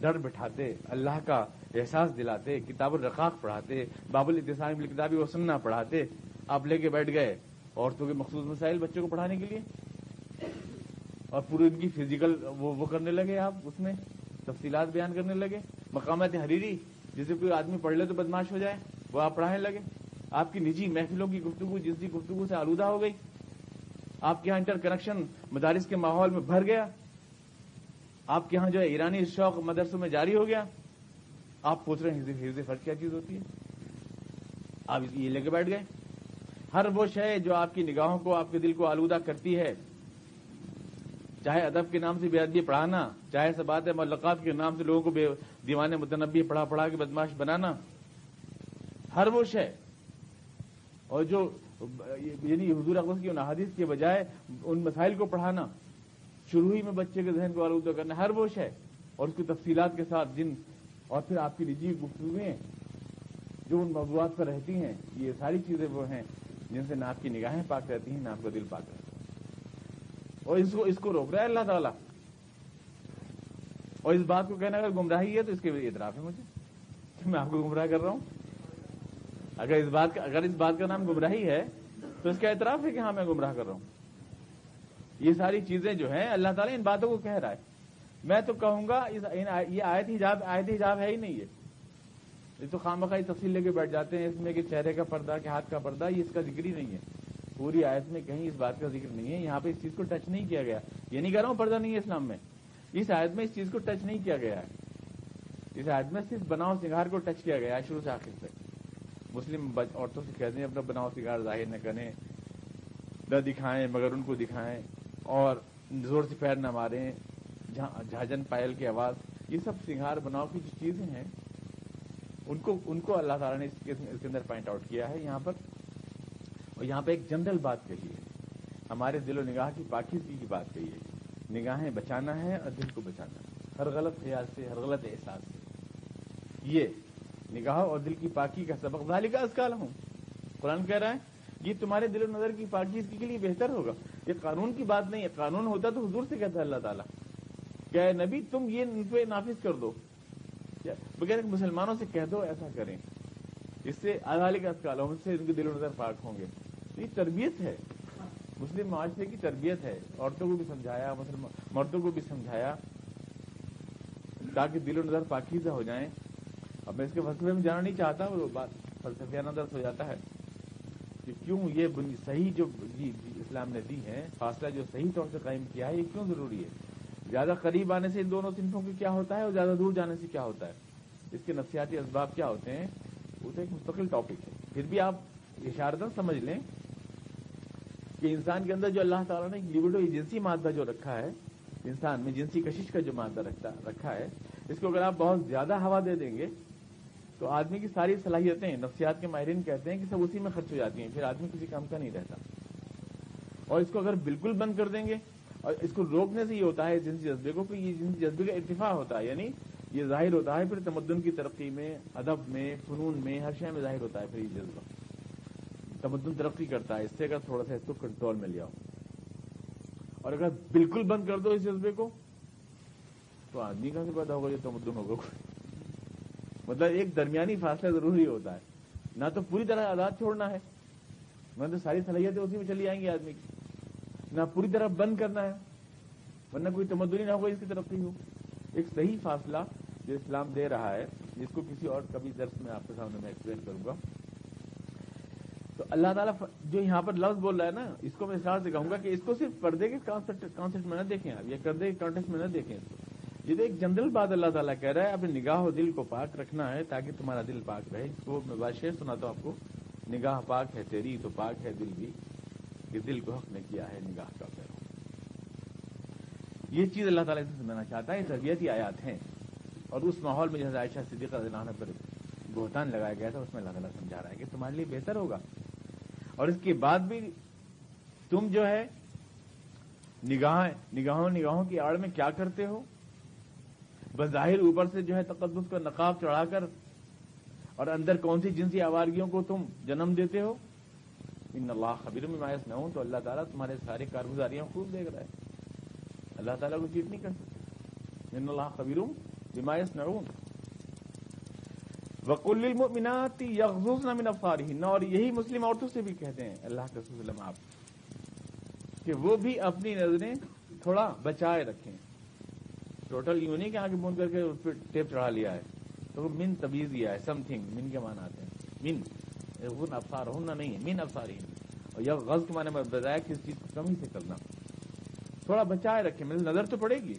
ڈر بٹھاتے، اللہ کا احساس دلاتے، کتاب الرقاق پڑھاتے، باب الاتسام کتابی و سننا پڑھاتے، آپ لے کے بیٹھ گئے عورتوں کے مخصوص مسائل بچوں کو پڑھانے کے لیے؟ اور پوری ان کی فزیکل وہ وہ کرنے لگے آپ، اس میں تفصیلات بیان کرنے لگے، مقامات حریری جسے کوئی آدمی پڑھ لے تو بدماش ہو جائے، وہ آپ پڑھانے لگے، آپ کی نجی محفلوں کی گفتگو جنسی گفتگو سے آلودہ ہو گئی آپ کے یہاں انٹر کنیکشن مدارس کے ماحول میں بھر گیا۔ آپ کے یہاں جو ہے ایرانی شوق مدرسوں میں جاری ہو گیا۔ آپ پوچھ رہے ہیں حفظ فرق کیا چیز ہوتی ہے؟ آپ یہ لے کے بیٹھ گئے۔ ہر وہ شے جو آپ کی نگاہوں کو، آپ کے دل کو آلودہ کرتی ہے۔ چاہے ادب کے نام سے بے ادبی پڑھانا، چاہے سبات ملقات کے نام سے لوگوں کو بے دیوانے متنبی پڑھا پڑھا کے بدماش بنانا۔ ہر وہ شے اور جو یعنی حضور اقدس کی ان احادیث کے بجائے ان مسائل کو پڑھانا، شروع ہی میں بچے کے ذہن کو آلودہ کرنا، ہر وہ ہے اور اس کی تفصیلات کے ساتھ جن، اور پھر آپ کی نجی گفتگویں جو ان موضوعات پر رہتی ہیں، یہ ساری چیزیں وہ ہیں جن سے نہ آپ کی نگاہیں پاک رہتی ہیں، نہ آپ کا دل پاک رہتا ہے۔ اور اس کو اس کو روک رہا ہے اللہ تعالیٰ۔ اور اس بات کو کہنا اگر گمراہی ہے تو اس کے اعتراف ہے مجھے۔ کہ میں آپ کو گمراہ کر رہا ہوں۔ اگر اس بات کا اگر اس بات کا نام گمراہی ہے، تو اس کا اعتراف ہے کہ ہاں میں گمراہ کر رہا ہوں۔ یہ ساری چیزیں جو ہیں، اللہ تعالیٰ ان باتوں کو کہہ رہا ہے۔ میں تو کہوں گا یہ آیت حجاب آیت حجاب ہے ہی نہیں ہے۔ یہ تو خام بخائی تفصیل لے کے بیٹھ جاتے ہیں، اس میں کہ چہرے کا پردہ، کہ ہاتھ کا پردہ، یہ اس کا ذکر ہی نہیں ہے۔ پوری آیت میں کہیں اس بات کا ذکر نہیں ہے۔ یہاں پہ اس چیز کو ٹچ نہیں کیا گیا۔ یہ نہیں کہہ رہا ہوں پردہ نہیں ہے اسلام میں۔ اس آیت میں اس چیز کو ٹچ نہیں کیا گیا۔ ہے اس آیت میں صرف بناؤ سنگار کو ٹچ کیا گیا ہے، شروع سے آخر تک۔ مسلم عورتوں سے کہتے ہیں، اپنا بناؤ سگار ظاہر نہ کریں، نہ دکھائیں مگر ان کو دکھائیں اور زور سے پیر نہ ماریں جھاجن پائل کی آواز، یہ سب سنگار بناؤ کی جو چیزیں ہیں، ان کو ان کو اللہ تعالیٰ نے اس کے اندر پوائنٹ آؤٹ کیا ہے یہاں پر۔ اور یہاں پہ ایک جنرل بات کہی ہے۔ ہمارے دل و نگاہ کی پاکیزگی کی بات کہی ہے۔ نگاہیں بچانا ہے اور دل کو بچانا ہے۔ ہر غلط خیال سے، ہر غلط احساس سے۔ یہ نگاہ اور دل کی پاکی کا سبق۔ ظالی کا ازکال ہوں قرآن کہہ رہا ہے، یہ تمہارے دل و نظر کی پاکی کے لیے بہتر ہوگا۔ یہ قانون کی بات نہیں ہے۔ قانون ہوتا تو حضور سے کہتا ہے اللہ تعالیٰ۔ کیا نبی، تم یہ ان پہ نافذ کر دو۔ بغیر مسلمانوں سے کہہ دو، ایسا کریں۔ اس سے ادالی کا ازکال ہوں سے ان کے دل و نظر پاک ہوں گے۔ یہ تربیت ہے۔ مسلم معاشرے کی تربیت ہے۔ عورتوں کو بھی سمجھایا مردوں کو بھی سمجھایا۔ تاکہ دل و نظر پاکیزہ ہو جائیں۔ اب میں اس کے فلسفے میں جانا نہیں چاہتا، وہ بات فلسفیانہ درس ہو جاتا ہے کہ کیوں یہ صحیح جو جی اسلام نے دی ہے فاصلہ جو صحیح طور سے قائم کیا ہے، یہ کیوں ضروری ہے؟ زیادہ قریب آنے سے ان دونوں صنفوں کے کیا ہوتا ہے اور زیادہ دور جانے سے کیا ہوتا ہے؟ اس کے نفسیاتی اسباب کیا ہوتے ہیں؟ وہ تو ایک مستقل ٹاپک ہے۔ پھر بھی آپ اشاردن سمجھ لیں کہ انسان کے اندر جو اللہ تعالیٰ نے لبڈو جنسی مادہ جو رکھا ہے، انسان میں جنسی کشش کا جو مادہ رکھا ہے، اس کو اگر آپ بہت زیادہ ہوا دے دیں گے تو آدمی کی ساری صلاحیتیں نفسیات کے ماہرین کہتے ہیں کہ سب اسی میں خرچ ہو جاتی ہیں، پھر آدمی کسی کام کا نہیں رہتا۔ اور اس کو اگر بالکل بند کر دیں گے، اور اس کو روکنے سے یہ ہوتا ہے جنسی جذبے کو، کہ یہ جنسی جذبے کا ارتفاع ہوتا ہے یعنی یہ ظاہر ہوتا ہے، پھر تمدن کی ترقی میں، ادب میں، فنون میں، ہر شے میں ظاہر ہوتا ہے پھر یہ جذبہ۔ تمدن ترقی کرتا ہے، اس سے اگر تھوڑا سا اس کو کنٹرول میں لے آؤ اور اگر بالکل بند کر دو اس جذبے کو، تو آدمی کہاں سے پیدا ہوگا یہ تمدن ہوگا؟ مطلب ایک درمیانی فاصلہ ضروری ہوتا ہے۔ نہ تو پوری طرح آزاد چھوڑنا ہے۔ نہ تو ساری صلاحیتیں اسی میں چلی آئیں گی آدمی کی۔ نہ پوری طرح بند کرنا ہے۔ ورنہ کوئی تمدنی نہ ہوگا اس کی ترقی ہو۔ ایک صحیح فاصلہ جو اسلام دے رہا ہے، جس کو کسی اور کبھی درس میں آپ کے سامنے میں ایکسپلین کروں گا۔ تو اللہ تعالیٰ جو یہاں پر لفظ بول رہا ہے نا، اس کو میں اس سے کہوں گا کہ اس کو صرف پردے کے کانسیپٹ میں نہ دیکھیں آپ، یا کردے کے کانٹیکس میں نہ دیکھیں اس کو۔ جی یہ تو ایک جنرل بات اللہ تعالیٰ کہہ رہا ہے اپنے نگاہ و دل کو پاک رکھنا ہے تاکہ تمہارا دل پاک رہے۔ اس کو میں بادشاہ سنا تو آپ کو، نگاہ پاک ہے تیری تو پاک ہے دل بھی۔ کہ دل کو حق نے کیا ہے نگاہ کا پیرو یہ چیز اللہ تعالیٰ سے سمجھنا چاہتا ہے، یہ تربیتی آیات ہیں۔ اور اس ماحول میں جیسے عائشہ صدیقہ عنہ پر بہتان لگایا گیا تھا، اس میں اللہ تعالیٰ سمجھا رہا ہے کہ تمہارے لیے بہتر ہوگا۔ اور اس کے بعد بھی تم جو ہے، نگاہ، نگاہوں نگاہوں کی آڑ میں کیا کرتے ہو؟ بظاہر اوپر سے جو ہے تقدس کا نقاب چڑھا کر اور اندر کون سی جنسی آوارگیوں کو تم جنم دیتے ہو؟ ان اللہ خبیر میں مایوس نہ ہوں تو اللہ تعالیٰ تمہارے سارے کارگزاریاں خوب دیکھ رہا ہے۔ اللہ تعالیٰ کو چیٹ نہیں کر سکتے۔ ان اللہ خبیر بمایس نہ ہوں وکل المؤمنات یغضضن من افخارهن اور یہی مسلم عورتوں سے بھی کہتے ہیں، اللہ کے وسلم آپ کہ وہ بھی اپنی نظریں تھوڑا بچائے رکھیں۔ ٹوٹل یوں نہیں کہ آگے بون کر کے اس پہ ٹیپ چڑھا لیا ہے۔ تو من تبیز دیا ہے سم تھنگ من کے معنی آتے ہیں۔ من غن افسار ہونا نہیں ہے، من افساری اور یہ غز کے معنی میں بتایا کہ اس چیز کو کمی سے کرنا۔ تھوڑا بچائے رکھیں مطلب نظر تو پڑے گی۔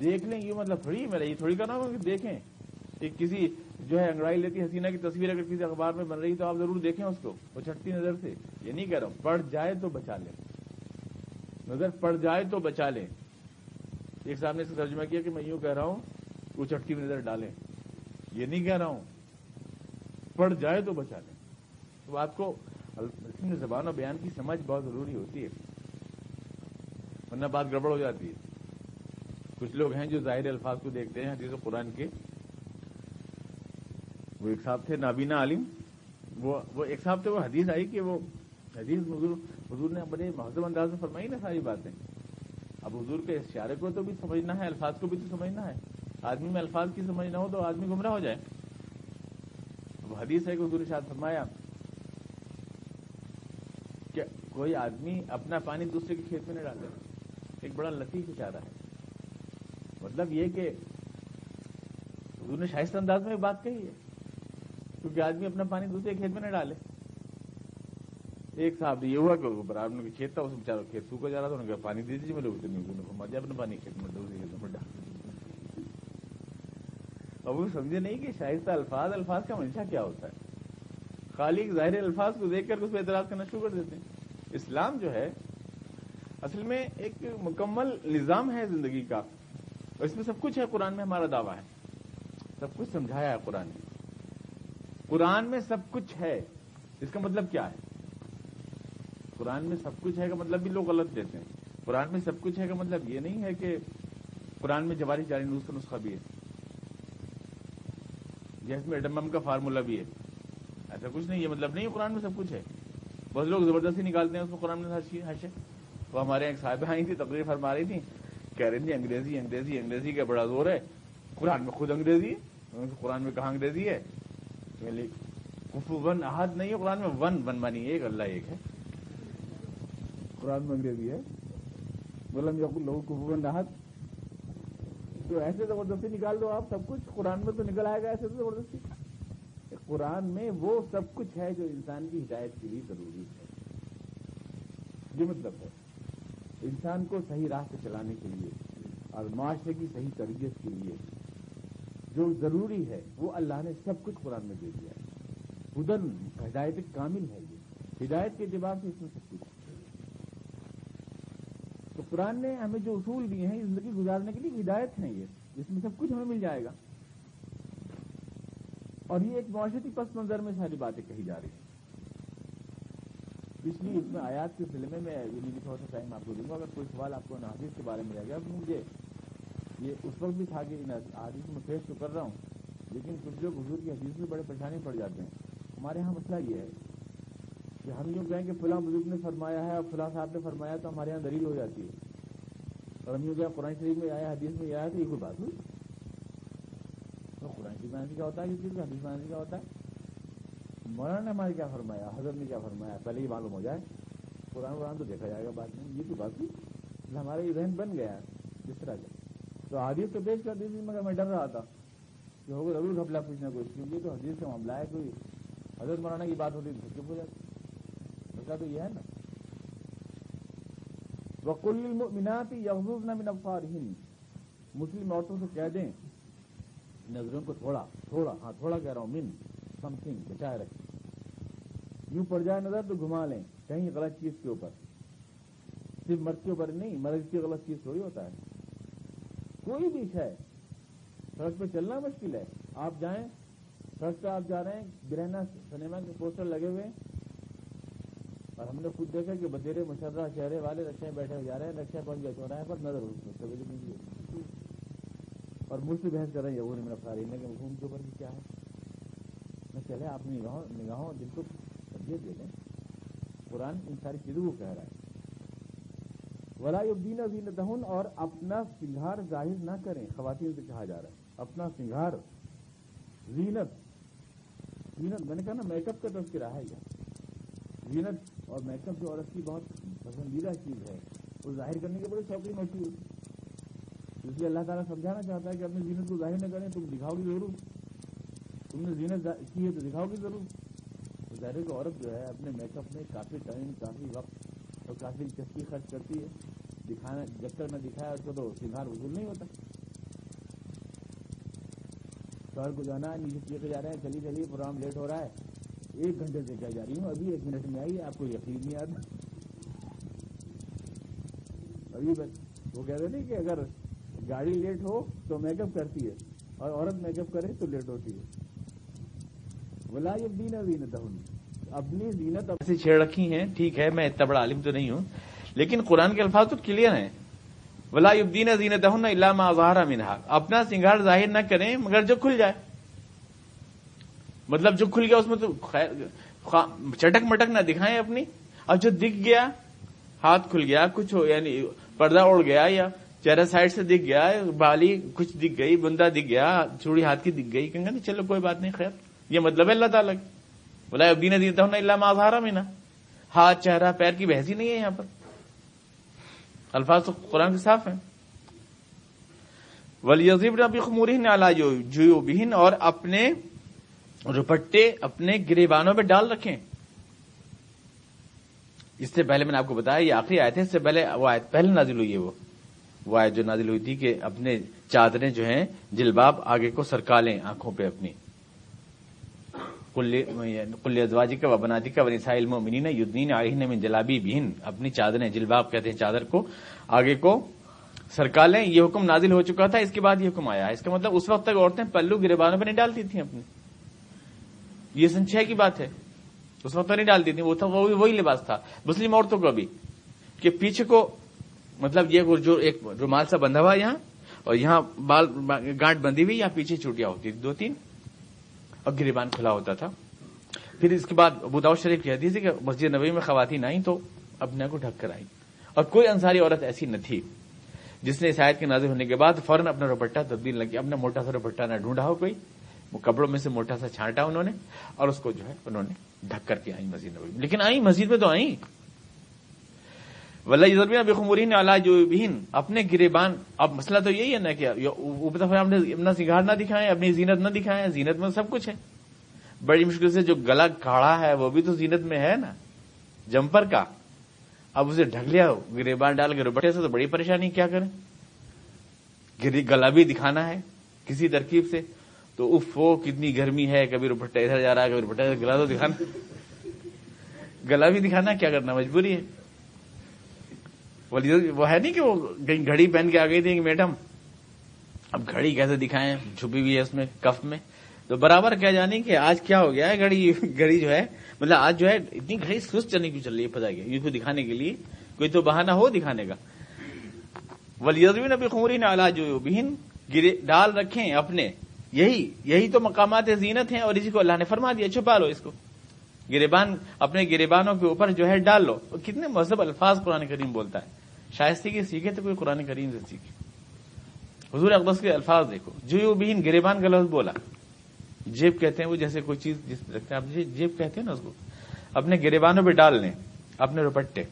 دیکھ لیں، یہ مطلب تھوڑی میرا، یہ تھوڑی کرنا ہوگا کہ دیکھیں۔ کہ کسی جو ہے انگڑائی لیتی حسینہ کی تصویر اگر کسی اخبار میں بن رہی تو آپ ضرور دیکھیں اس کو۔ وہ چھٹتی نظر سے۔ یہ نہیں کہہ رہا ہوں پڑ جائے تو بچا لیں۔ نظر پڑ جائے تو بچا لیں۔ ایک صاحب نے اس کا ترجمہ کیا کہ میں یوں کہہ رہا ہوں وہ چٹکی میں نظر ڈالیں۔ یہ نہیں کہہ رہا ہوں۔ پڑ جائے تو بچا لیں۔ تو بات کو زبان و بیان کی سمجھ بہت ضروری ہوتی ہے۔ ورنہ بات گڑبڑ ہو جاتی ہے۔ کچھ لوگ ہیں جو ظاہر الفاظ کو دیکھتے ہیں، حدیث قرآن کے۔ وہ ایک صاحب تھے، نابینا عالم۔ وہ ایک صاحب تھے، وہ حدیث آئی کہ وہ حدیث حضور حضور نے بڑے مہذب انداز میں فرمائی نا ساری باتیں۔ اب حضور کے اشارے کو تو بھی سمجھنا ہے، الفاظ کو بھی تو سمجھنا ہے۔ آدمی میں الفاظ کی سمجھ نہ ہو تو آدمی گمراہ ہو جائے۔ اب حدیث ہے کہ حضور شاد فرمایا کہ کوئی آدمی اپنا پانی دوسرے کے کھیت میں نہیں ڈال دے۔ ایک بڑا لطیف اشارہ ہے۔ مطلب یہ کہ انہوں نے شائستہ انداز میں بات کہی ہے۔ کیونکہ آدمی اپنا پانی دوسرے کھیت میں نہ ڈالے۔ ایک صاحب یہ ہوا کہ برابر کے کھیت تھا اس بچارا کھیت سوکھا جا رہا تھا، انہوں نے کہا، پانی دے دیجیے میں لوگ مر جائے اپنا پانی کھیت میں دوسرے کھیت میں ڈال اب وہ سمجھے نہیں کہ شائستہ الفاظ الفاظ کا منشا کیا ہوتا ہے؟ خالی ظاہر الفاظ کو دیکھ کر اس پہ اعتراض کرنا شروع کر دیتے ہیں۔ اسلام جو ہے، اصل میں ایک مکمل نظام ہے زندگی کا۔ اور اس میں سب کچھ ہے، قرآن میں ہمارا دعویٰ ہے۔ سب کچھ سمجھایا ہے قرآن نے۔ قرآن میں سب کچھ ہے۔ اس کا مطلب کیا ہے؟ قرآن میں سب کچھ ہے کا مطلب بھی لوگ غلط دیتے ہیں۔ قرآن میں سب کچھ ہے کا مطلب یہ نہیں ہے کہ قرآن میں جواری جاری نوز کا نسخہ بھی ہے۔ جیسے میں ڈمم کا فارمولہ بھی ہے۔ ایسا کچھ نہیں یہ مطلب نہیں قرآن میں سب کچھ ہے۔ بہت لوگ زبردستی نکالتے ہیں اس کو قرآن میں ہرشے وہ ہمارے یہاں ایک صاحبہ آئی تھی، تقریر فرما رہی تھی، کہہ رہی تھی، انگریزی انگریزی انگریزی کا بڑا زور ہے۔ قرآن میں خود انگریزی ہے۔ قرآن میں کہاں انگریزی ہے؟ کفو ون، احد نہیں ہے قرآن میں، ون ون بنی ایک، اللہ ایک ہے۔ قرآن میں انگریزی ہے۔ بولم یق لہو کفو ون تو ایسے زبردستی نکال دو آپ سب کچھ۔ قرآن میں تو نکل آئے گا ایسے تو زبردستی۔ قرآن میں وہ سب کچھ ہے جو انسان کی ہدایت کے لیے ضروری ہے۔ یہ مطلب ہے۔ انسان کو صحیح راہ سے چلانے کے لیے اور معاشرے کی صحیح تربیت کے لیے جو ضروری ہے، وہ اللہ نے سب کچھ قرآن میں دے دیا ہے۔ ہدن، ہدایت کامل ہے یہ۔ ہدایت کے اعتبار سے اس میں سب کچھ۔ قرآن نے ہمیں جو اصول دیے ہیں زندگی گزارنے کے لیے ہدایت ہیں یہ، جس میں سب کچھ ہمیں مل جائے گا۔ اور یہ ایک معاشرتی پس منظر میں ساری باتیں کہی جا رہی ہیں۔ پچھلی اس میں آیات کے سلسلے میں بھی تھوڑا سا ٹائم آپ کو دوں گا، اگر کوئی سوال آپ کو حادث کے بارے میں رہ گیا تو مجھے یہ اس وقت بھی تھا کہ ان میں فیس تو کر رہا ہوں، لیکن کچھ لوگ حضور کی حدیث میں بڑے پریشانی پڑ جاتے ہیں۔ ہمارے یہاں مسئلہ یہ ہے کہ ہم یوں کہیں کہ فلاں بزرگ نے فرمایا ہے اور فلاں صاحب نے فرمایا تو ہمارے یہاں دلیل ہو جاتی ہے۔ اور ہم یوں کہیں قرآن شریف میں آیا حدیث میں آیا تو یہ کوئی بات ہوئی تو قرآن شریف میں کیا ہوتا ہے؟ کس چیز کا حدیث میں کیا ہوتا ہے؟ مولانا نے ہمارے کیا فرمایا؟ حضرت نے کیا فرمایا؟ پہلے ہی معلوم ہو جائے۔ قرآن قرآن تو دیکھا جائے گا، بات میں یہ تو بات ہوئی ہمارا یہ ذہن بن گیا جس طرح کا تو حدیث تو پیش کر دی تھی، مگر میں ڈر رہا تھا کہ ہوگا ضرور گھپلا پوچھنا کوئی کیونکہ تو حدیث کا معاملہ ہے، کوئی حضرت مولانا کی بات ہوتی تو چپ ہو جاتی۔ مسئلہ تو یہ ہے نا۔ وکل المناتی یغز نہ من افارہن مسلم عورتوں سے کہہ دیں، نظروں کو تھوڑا تھوڑا ہاں تھوڑا کہہ رہا ہوں من سم تھنگ بچائے رکھیں۔ یوں پڑ جائے نظر تو گھما لیں، کہیں غلط چیز کے اوپر۔ صرف مرد کے اوپر نہیں، مرض کی غلط چیز تھوڑی ہوتا ہے۔ کوئی بھی ہے سڑک پہ چلنا مشکل ہے۔ آپ جائیں، سڑک پہ آپ جا رہے ہیں، گرہنا، سنیما کے پوسٹر لگے ہوئے ہیں۔ اور ہم نے خود دیکھا کہ بدیرے مشرہ چہرے والے رکشے بیٹھے ہوئے جا رہے ہیں رکشے پہنچ گئے چوراہے پر نظر ہوئی اور مجھ سے بحث کر رہے ہیں وہ میرا ساری نے کہ مفہوم کے اوپر بھی کیا ہے؟ میں چلے آپ نگاہوں نگاہوں، دل کو تربیت دے دیں قرآن ان ساری چیزوں کو کہہ رہا ہے۔ ولا الدین زین اور اپنا سنگھار ظاہر نہ کریں، خواتین سے کہا جا رہا ہے۔ اپنا سنگھار، زینت۔ زینت، میں نے کہا نا، میک اپ کا تذکرہ ہے یہ۔ زینت اور میک اپ جو عورت کی بہت پسندیدہ چیز ہے، وہ ظاہر کرنے کے بڑے شوقین ہوتی ہے اس لیے اللہ تعالیٰ سمجھانا چاہتا ہے کہ اپنی زینت کو ظاہر نہ کریں، تم دکھاؤ گی ضرور۔ تم نے زینت کی ہے تو دکھاؤ گی ضرور ظاہر کو عورت جو ہے، اپنے میک اپ میں کافی ٹائم کافی وقت اور کافی دلچسپی خرچ کرتی ہے۔ دکھانا جب تک نہ دکھایا اس کو تو سنگھار وصول نہیں ہوتا۔ شہر کو جانا ہے، نیچے کیے جا رہے ہیں، چلی چلیے پروگرام لیٹ ہو رہا ہے۔ ایک گھنٹے سے کیا جا رہی ہوں؟ ابھی ایک منٹ میں آئی آپ کو یقین نہیں آتا۔ ابھی وہ کہتے تھے کہ اگر گاڑی لیٹ ہو تو میک اپ کرتی ہے، اور عورت میک اپ کرے تو لیٹ ہوتی ہے۔ بلا یہ دین زینت اپنی زینت ایسی چھیڑ رکھی ہیں، ٹھیک ہے، میں اتنا بڑا عالم تو نہیں ہوں، لیکن قرآن کے الفاظ تو کلیئر ہیں۔ ولا الدین زینت علامہ اظہار منہا اپنا سنگھار ظاہر نہ کریں مگر جو کھل جائے۔ مطلب جو کھل گیا اس میں تو چٹک مٹک نہ دکھائیں اپنی۔ اور جو دکھ گیا، ہاتھ کھل گیا، کچھ ہو یعنی پردہ اڑ گیا یا چہرہ سائڈ سے دکھ گیا، بالی کچھ دکھ گئی، بندہ دکھ گیا، چوڑی ہاتھ کی دکھ گئی کہ چلو کوئی بات نہیں، خیر۔ یہ مطلب ہے اللہ تعالیٰ بولا ابدین دیتا ہوں اللہ ماضارا میں نا ہاتھ، چہرہ، پیر کی بحثی نہیں ہے یہاں پر۔ الفاظ تو قرآن کے صاف ہیں۔ ولی عظیب نبی خموری نالا جو بہن اور اپنے روپٹے اپنے گریبانوں پہ ڈال رکھیں۔ اس سے پہلے میں نے آپ کو بتایا، یہ آخری آئے تھے اس سے پہلے وہ آیت پہلے نازل ہوئی ہے وہ۔ وہ آیت جو نازل ہوئی تھی کہ اپنے چادریں جو ہیں، جلباب آگے کو سرکا لیں آنکھوں پہ اپنی۔ کل ازواجی کا و بنادی کا ونسائی المؤمنین یدنین علیہن من جلابی بہن اپنی چادریں، جلباب کہتے ہیں چادر کو، آگے کو سرکار لیں۔ یہ حکم نازل ہو چکا تھا، اس کے بعد یہ حکم آیا۔ اس کا مطلب اس وقت تک عورتیں پلو گربانوں پہ نہیں ڈالتی تھیں اپنی۔ یہ سنچے کی بات ہے؟ اس وقت نہیں ڈالتی تھی، وہ تھا وہی لباس تھا، مسلم عورتوں کو بھی۔ کہ پیچھے کو مطلب یہ جو ایک رومال سا بندھا ہوا یہاں، اور یہاں بال گانٹ بندھی ہوئی یا پیچھے چوٹیاں ہوتی دو تین، اور گریبان کھلا ہوتا تھا۔ پھر اس کے بعد ابوداؤ شریف کہتی تھی کہ مسجد نبی میں خواتین آئیں تو اپنے کو ڈھک کر آئیں۔ اور کوئی انصاری عورت ایسی نہ تھی، جس نے عیسائیت کے نازل ہونے کے بعد فوراً اپنا روپٹا تبدیل لگی اپنا موٹا سا روپٹا نہ ڈھونڈا ہو کوئی۔ وہ کپڑوں میں سے موٹا سا چھانٹا انہوں نے اور اس کو جو ہے انہوں نے ڈھک کر کے آئی مسجد نبی لیکن آئی مسجد میں تو آئی ولہ بخموری نے اللہ جو اپنے گریبان، اب مسئلہ تو یہی ہے نا کہ اپنا سنگھار نہ دکھائیں، اپنی زینت نہ دکھائیں، زینت میں سب کچھ ہے۔ بڑی مشکل سے جو گلا کاڑا ہے، وہ بھی تو زینت میں ہے نا۔ جمپر کا۔ اب اسے ڈھک لیا، گریبان ڈال کے روبٹے سے تو بڑی پریشانی کیا کریں؟ گلا بھی دکھانا ہے کسی ترکیب سے۔ تو اف وہ کتنی گرمی ہے، کبھی روپٹا ادھر جا رہا ہے، کبھی روپٹا گلا تو دکھانا۔ گلا بھی دکھانا کیا کرنا، مجبوری ہے۔ وہ ہے نہیں کہ وہ گھڑی پہن کے آ گئی تھی میڈم، اب گھڑی کیسے دکھائیں؟ چھپی ہوئی ہے اس میں، کف میں۔ تو برابر کیا جانے کہ آج کیا ہو گیا ہے؟ گھڑی گھڑی جو ہے مطلب آج جو ہے، اتنی گھڑی سست چلنے کی چل رہی ہے پتا گیا یہ کو دکھانے کے لیے۔ کوئی تو بہانہ ہو دکھانے کا۔ ولیزمین ابھی خمری نالا جو بہن ڈال رکھیں اپنے۔ یہی یہی تو مقامات زینت ہیں اور اسی کو اللہ نے فرما دیا، چھپا لو اس کو۔ گریبان، اپنے گریبانوں کے اوپر جو ہے ڈال لو۔ کتنے مذہب الفاظ قرآن کریم بولتا ہے۔ شائستگی کی سیکھے تو کوئی قرآن کریم سے سیکھے۔ حضور اقدس کے الفاظ دیکھو۔ جو بہن، گریبان کا لفظ بولا۔ جیب کہتے ہیں وہ جیسے کوئی چیز جس رکھتے ہیں۔ آپ جیب کہتے ہیں نا اس کو۔ اپنے گریبانوں پہ ڈال لیں، اپنے روپٹے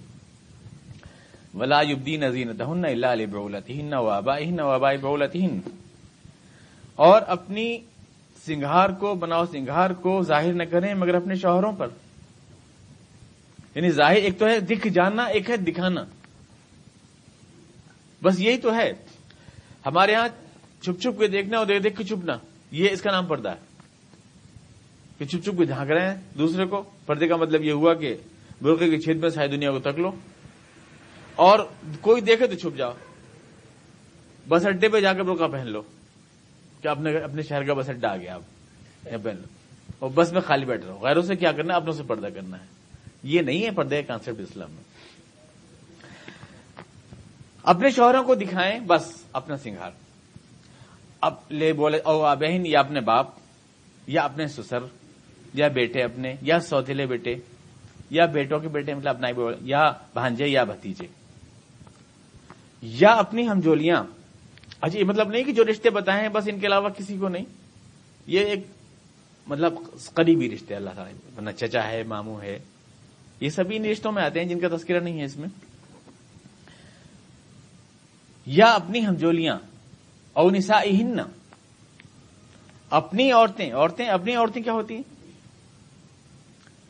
ولا یبدین ازین اللہ علیہ بولت ہن وابا ہن وابا بولت اور اپنی سنگھار کو بناؤ، سنگھار کو ظاہر نہ کریں مگر اپنے شوہروں پر۔ یعنی ظاہر ایک تو ہے دکھ جاننا ایک ہے دکھانا۔ بس یہی تو ہے۔ ہمارے یہاں چھپ چھپ کے دیکھنا اور دیکھ دیکھ کے چھپنا، یہ اس کا نام پردہ ہے۔ کہ چھپ چھپ کے جھانک رہے ہیں دوسرے کو۔ پردے کا مطلب یہ ہوا کہ برقے کی چھید میں ساری دنیا کو تک لو اور کوئی دیکھے تو چھپ جاؤ۔ بس اڈے پہ جا کے برقع پہن لو۔ کہ اپنے اپنے شہر کا بس اڈا آ گیا آپ اور بس میں خالی بیٹھ رہا ہوں غیروں سے کیا کرنا ہے؟ اپنوں سے پردہ کرنا ہے۔ یہ نہیں ہے پردے کا کانسیپٹ اسلام میں اپنے شوہروں کو دکھائیں بس اپنا سنگھار۔ اب لے بولے، او بہن، یا اپنے باپ، یا اپنے سسر، یا بیٹے اپنے، یا سوتیلے بیٹے، یا بیٹوں کے بیٹے مطلب اپنا یا بھانجے، یا بھتیجے۔ یا اپنی ہمجولیاں اچھا یہ مطلب نہیں کہ جو رشتے بتائے ہیں، بس ان کے علاوہ کسی کو نہیں؟ یہ ایک مطلب قریبی رشتے اللہ تعالیٰ چچا ہے، ماموں ہے۔ یہ سبھی ان رشتوں میں آتے ہیں جن کا تذکرہ نہیں ہے اس میں۔ یا اپنی ہمجولیاں، او نسا اپنی عورتیں عورتیں، اپنی عورتیں کیا ہوتی ہیں؟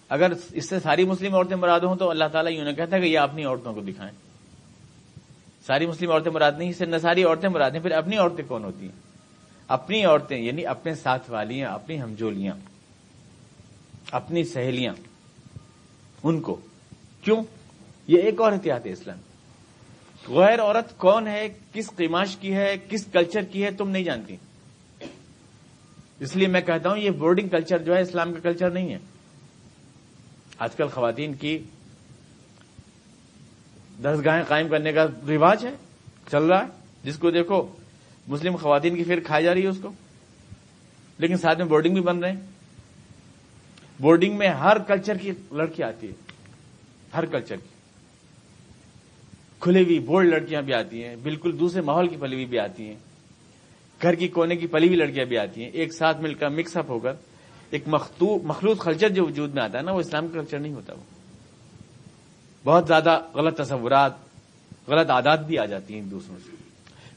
اگر اس سے ساری مسلم عورتیں مراد ہوں تو اللہ تعالیٰ یوں نے کہتا ہے کہ یہ اپنی عورتوں کو دکھائیں۔ ساری مسلم عورتیں مراد نہیں، اس سے نہ ساری عورتیں مراد ہیں پھر اپنی عورتیں کون ہوتی ہیں؟ اپنی عورتیں یعنی اپنے ساتھ والیاں، اپنی ہمجولیاں، اپنی سہیلیاں، ان کو۔ کیوں؟ یہ ایک اور احتیاط ہے اسلام۔ غیر عورت کون ہے؟ کس قیماش کی ہے؟ کس کلچر کی ہے؟ تم نہیں جانتی۔ اس لیے میں کہتا ہوں، یہ بورڈنگ کلچر جو ہے، اسلام کا کلچر نہیں ہے۔ آج کل خواتین کی دس گاہیں قائم کرنے کا رواج ہے، چل رہا ہے۔ جس کو دیکھو، مسلم خواتین کی پھر کھائی جا رہی ہے اس کو۔ لیکن ساتھ میں بورڈنگ بھی بن رہے ہیں۔ بورڈنگ میں ہر کلچر کی لڑکی آتی ہے۔ ہر کلچر کی۔ کھلے ہوئی بولڈ لڑکیاں بھی آتی ہیں۔ بالکل دوسرے ماحول کی پلی ہوئی بھی آتی ہیں۔ گھر کی کونے کی پلی ہوئی لڑکیاں بھی آتی ہیں۔ ایک ساتھ مل کر مکس اپ ہو کر، ایک مخلوط کلچر جو وجود میں آتا ہے نا، وہ اسلام کا کلچر نہیں ہوتا وہ۔ بہت زیادہ غلط تصورات، غلط عادات بھی آ جاتی ہیں دوسروں سے۔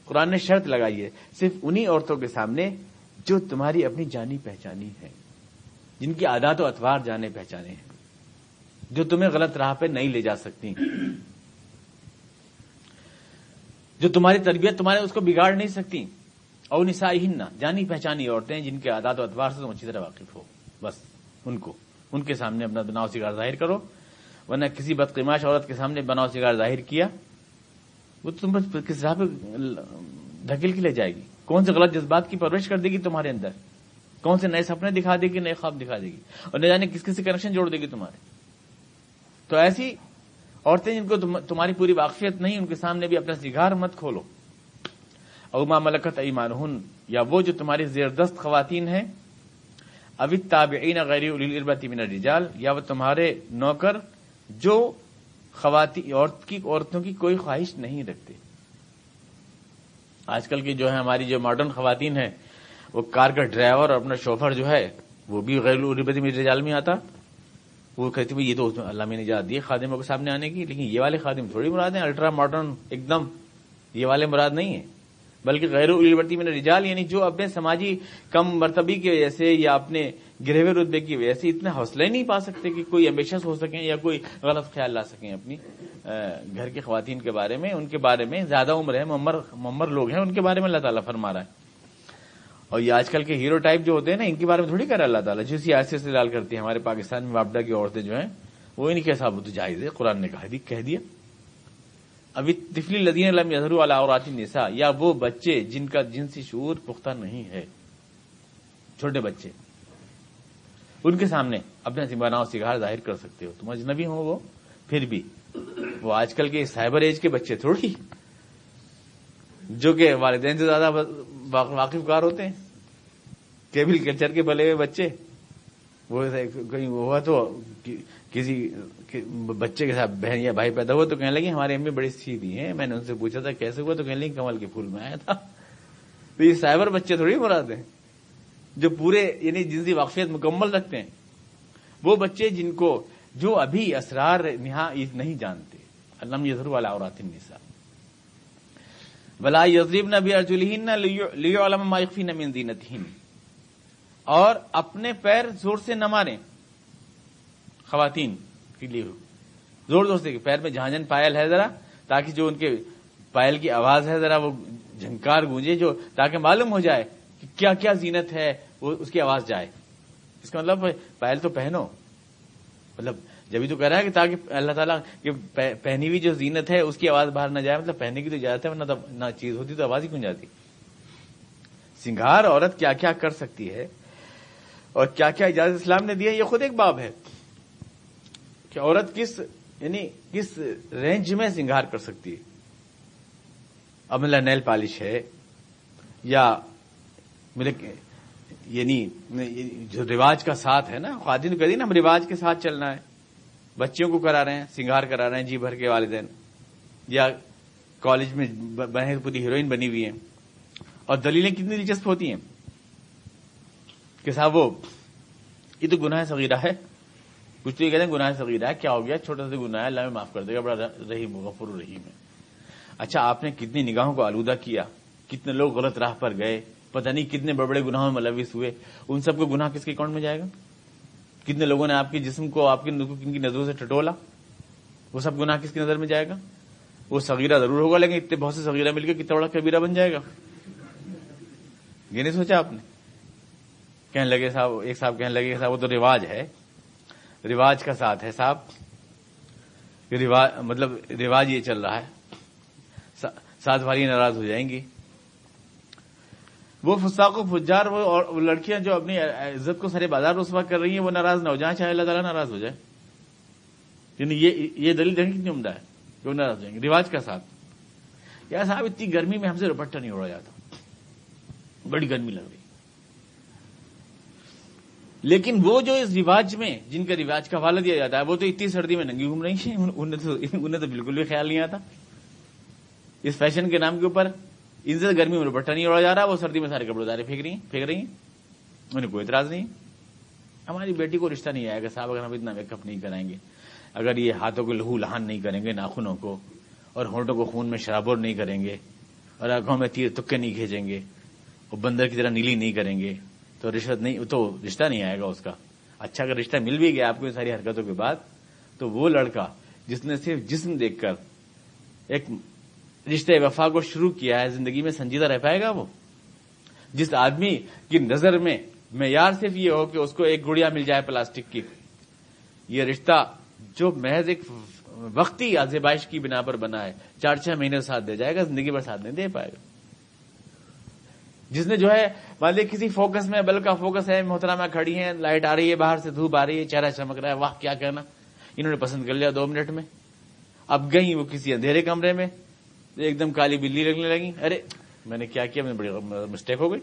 قرآن نے شرط لگائی ہے، صرف انہی عورتوں کے سامنے جو تمہاری اپنی جانی پہچانی ہے جن کی عادات و اتوار جانے پہچانے ہیں، جو تمہیں غلط راہ پہ نہیں لے جا سکتی۔ جو تمہاری تربیت، تمہارے اس کو بگاڑ نہیں سکتی۔ اور نسا جانی پہچانی عورتیں جن کے عادات و اتوار سے تم اچھی طرح واقف ہو۔ بس، ان کو، ان کے سامنے اپنا بناؤ سگار ظاہر کرو۔ ورنہ کسی بدقماش عورت کے سامنے بناؤ سگار ظاہر کیا، وہ تم کس راہ پہ دھکیل کے لے جائے گی؟ کون سے غلط جذبات کی پرورش کر دے گی تمہارے اندر؟ کون سے نئے سپنے دکھا دے گی، نئے خواب دکھا دے گی؟ اور نہ جانے کس کس سے کنیکشن جوڑ دے گی تمہارے۔ تو ایسی عورتیں جن کو تمہاری پوری واقفیت نہیں، ان کے سامنے بھی اپنا سگار مت کھولو۔ اوما ملکت ایمان ہن یا وہ جو تمہاری زیردست خواتین ہیں اوت تابعین غیر الربتی من الرجال، یا وہ تمہارے نوکر جو خواتین عورتوں کی کوئی خواہش نہیں رکھتے۔ آج کل کی جو ہے ہماری جو ماڈرن خواتین ہیں، وہ کار کا ڈرائیور اور اپنا شوفر جو ہے، وہ بھی غیر الربتی من الرجال میں آتا۔ وہ کہتے ہیں یہ تو اللہ میں نے اجازت دی خادموں کے سامنے آنے کی، لیکن یہ والے خادم تھوڑی مراد ہیں الٹرا ماڈرن ایک دم یہ والے مراد نہیں ہیں۔ بلکہ غیر الورتی میں رجال یعنی جو اپنے سماجی کم مرتبی کی وجہ سے یا اپنے گرہوے رتبے کی وجہ سے اتنے حوصلے نہیں پا سکتے کہ کوئی امبیشس ہو سکیں یا کوئی غلط خیال لا سکیں اپنی گھر کی خواتین کے بارے میں، ان کے بارے میں۔ زیادہ عمر ہے، ممر لوگ ہیں، ان کے بارے میں اللہ تعالیٰ فرما رہا ہے۔ اور یہ آج کل کے ہیرو ٹائپ جو ہوتے ہیں نا، ان کے بارے میں تھوڑی کر اللہ تعالیٰ۔ جس ایسے سے لال کرتی ہیں ہمارے پاکستان میں واپڈا کی عورتیں جو ہیں، وہ ان کے حساب تو جائز ہے، قرآن نے کہہ دیا۔ ابھی تفلی لدین علم یظہر والا نسا یا وہ بچے جن کا جنسی شعور پختہ نہیں ہے، چھوٹے بچے، ان کے سامنے اپنے سمباناؤ سگار ظاہر کر سکتے ہو، تم اجنبی ہو وہ، پھر بھی، وہ آج کل کے سائبر ایج کے بچے تھوڑی، جو کہ والدین سے زیادہ واقف کار ہوتے ہیں، کیبل کلچر کے بلے ہوئے بچے، وہ کہیں ہوا تو کسی بچے کے ساتھ بہن یا بھائی پیدا ہوا تو کہنے لگی ہماری امی بڑی سیدھی ہیں۔ میں نے ان سے پوچھا تھا کیسے ہوا تو کہنے لگی کمل کے پھول میں آیا تھا۔ تو یہ سائبر بچے تھوڑی مراد ہیں۔ جو پورے یعنی جنسی واقفیت مکمل رکھتے ہیں۔ وہ بچے جن کو جو ابھی اسرار نہا نہیں جانتے۔ علم یزر والا اور نسا بلا یزریب نہ بھی ارجلین لیو علم مائفی نہ اور اپنے پیر زور سے نہ ماریں۔ خواتین۔ کے لیے زور زور سے پیر میں جہاں پائل ہے ذرا، تاکہ جو ان کے پائل کی آواز ہے ذرا وہ جھنکار گونجے، جو تاکہ معلوم ہو جائے کہ کیا کیا زینت ہے، وہ اس کی آواز جائے۔ اس کا مطلب پائل تو پہنو۔ مطلب جبھی تو کہہ رہا ہے کہ تاکہ اللہ تعالیٰ کی پہنی ہوئی جو زینت ہے، اس کی آواز باہر نہ جائے مطلب پہننے کی تو اجازت ہے، ورنہ نہ چیز ہوتی تو آواز ہی کون جاتی؟ سنگار عورت کیا کیا کر سکتی ہے؟ اور کیا کیا اجازت اسلام نے دیا یہ خود ایک باب ہے۔ کہ عورت کس یعنی کس رینج میں سنگار کر سکتی ہے؟ اب مطلب نیل پالش ہے، یا یعنی جو رواج کا ساتھ ہے نا خواتین کہتی نا ہم رواج کے ساتھ چلنا ہے۔ بچیوں کو کرا رہے ہیں، سنگار کرا رہے ہیں جی بھر کے والدین۔ یا کالج میں بنے پوری ہیروئن بنی ہوئی ہیں۔ اور دلیلیں کتنی دلچسپ ہوتی ہیں؟ کہ صاحب وہ، یہ تو گناہ صغیرہ ہے۔ کچھ تو یہ کہتے ہیں گناہ صغیرہ ہے، کیا ہو گیا؟ چھوٹا سا گناہ ہے، اللہ میں معاف کر دے گا، بڑا رحیم غفور رحیم ہے۔ اچھا آپ نے کتنی نگاہوں کو آلودہ کیا؟ کتنے لوگ غلط راہ پر گئے؟ پتہ نہیں کتنے بڑے بڑے گناہوں میں ملوث ہوئے۔ ان سب کو گناہ کس کے اکاؤنٹ میں جائے گا؟ کتنے لوگوں نے آپ کے جسم کو، آپ کی نظروں سے ٹٹولا؟ وہ سب گناہ کس کی نظر میں جائے گا؟ وہ سگیرہ ضرور ہوگا، لیکن اتنے بہت سے سگیرہ مل کے کتنا بڑا کبیرہ بن جائے گا۔ یہ نہیں سوچا آپ نے؟ کہنے لگے صاحب، ایک صاحب کہنے لگے صاحب وہ تو رواج ہے۔ رواج کا ساتھ ہے صاحب؟ مطلب رواج یہ چل رہا ہے۔ ساتھ والی ناراض ہو جائیں گی۔ وہ فساق و فجار، وہ لڑکیاں جو اپنی عزت کو سارے بازار رسوا کر رہی ہیں، وہ ناراض نہ ہو۔ جائیں چاہے اللہ تعالیٰ ناراض ہو جائے۔ یعنی یہ دلیل دیکھیں کتنی عمدہ ہے کہ وہ ناراض ہو جائیں گے۔ رواج کا ساتھ۔ یا صاحب، اتنی گرمی میں ہم سے رپٹا نہیں اڑا جاتا۔ بڑی گرمی لگ رہی لیکن وہ جو اس رواج میں جن کا رواج کا حوالہ دیا جاتا ہے، وہ تو اتنی سردی میں ننگی گھوم رہی ہیں۔ انہیں تو بالکل بھی خیال نہیں آتا۔ اس فیشن کے نام کے اوپر ان سے گرمی میں دوپٹہ نہیں اڑا جا رہا، وہ سردی میں سارے کپڑے دارے پھینک رہی ہیں، پھینک رہی ہیں۔ انہیں کوئی اعتراض نہیں۔ ہماری بیٹی کو رشتہ نہیں آئے گا صاحب، اگر ہم اتنا میک اپ نہیں کریں گے، اگر یہ ہاتھوں کو لہو لہان نہیں کریں گے، ناخنوں کو، اور ہونٹوں کو خون میں شرابور نہیں کریں گے، اور آنکھوں میں تیر تکے نہیں کھینچیں گے، اور بندر کی طرح نیلی نہیں کریں گے۔ تو رشوت نہیں، تو رشتہ نہیں آئے گا اس کا۔ اچھا اگر رشتہ مل بھی گیا آپ کو ان ساری حرکتوں کے بعد، تو وہ لڑکا جس نے صرف جسم دیکھ کر ایک رشتے وفا کو شروع کیا ہے، زندگی میں سنجیدہ رہ پائے گا وہ؟ جس آدمی کی نظر میں معیار صرف یہ ہو کہ اس کو ایک گڑیا مل جائے پلاسٹک کی۔ یہ رشتہ جو محض ایک وقتی آزمائش کی بنا پر بنا ہے، چار چھ مہینے ساتھ دے جائے گا، زندگی بھر ساتھ نہیں دے پائے گا۔ جس نے جو ہے مان لیے کسی فوکس میں بل کا فوکس ہے، محترمہ کھڑی ہیں، لائٹ آ رہی ہے، باہر سے دھوپ آ رہی ہے، چہرہ چمک رہا ہے، واہ، کیا کہنا؟ انہوں نے پسند کر لیا دو منٹ میں۔ اب گئی وہ کسی اندھیرے کمرے میں، ایک دم کالی بلی لگنے لگی ارے، میں نے کیا کیا؟ میں بڑی مسٹیک ہو گئی۔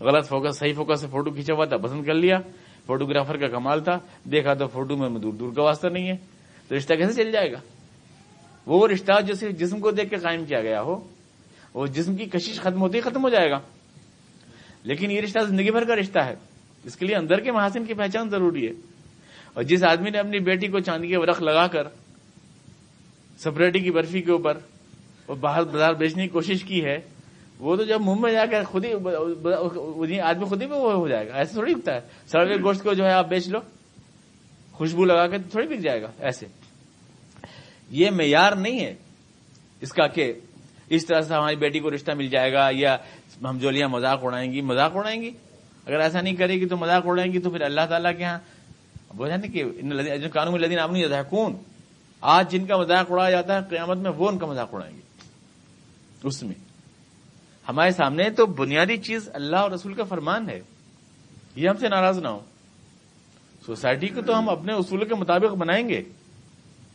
غلط فوکس صحیح فوکس سے فوٹو کھینچا ہوا تھا، پسند کر لیا۔ فوٹوگرافر کا کمال تھا۔ دیکھا تو فوٹو میں دور دور کا واسطہ نہیں ہے۔ تو رشتہ کیسے چل جائے گا؟ وہ رشتہ جو صرف جسم کو دیکھ کے قائم کیا گیا ہو، وہ جسم کی کشش ختم ہوتی ختم ہو جائے گا۔ لیکن یہ رشتہ زندگی بھر کا رشتہ ہے۔ اس کے لیے اندر کے محاسن کی پہچان ضروری ہے۔ اور جس آدمی نے اپنی بیٹی کو چاندی کے ورق لگا کر سپریٹی کی برفی کے اوپر اور باہر بازار بیچنے کی کوشش کی ہے وہ تو جب منہ میں جا کر خود ہی آدمی خود ہی وہ ہو جائے گا۔ ایسے تھوڑی اگتا ہے۔ سڑے گوشت کو جو ہے آپ بیچ لو خوشبو لگا کے تھوڑی بک جائے گا ایسے۔ یہ معیار نہیں ہے اس کا کہ اس طرح سے ہماری بیٹی کو رشتہ مل جائے گا یا ہم جولیاں مذاق اڑائیں گی، مذاق اڑائیں گی؟ اگر ایسا نہیں کرے گی تو مذاق اڑائیں گی تو پھر اللہ تعالیٰ کے یہاں وہ نا کہ قانون لدین آپ نہیں کون آج جن کا مذاق اڑایا جاتا ہے، قیامت میں وہ ان کا مذاق اڑائیں گے۔ اس میں۔ ہمارے سامنے تو بنیادی چیز اللہ اور رسول کا فرمان ہے۔ یہ ہم سے ناراض نہ ہو۔ سوسائٹی کو تو ہم اپنے اصولوں کے مطابق بنائیں گے۔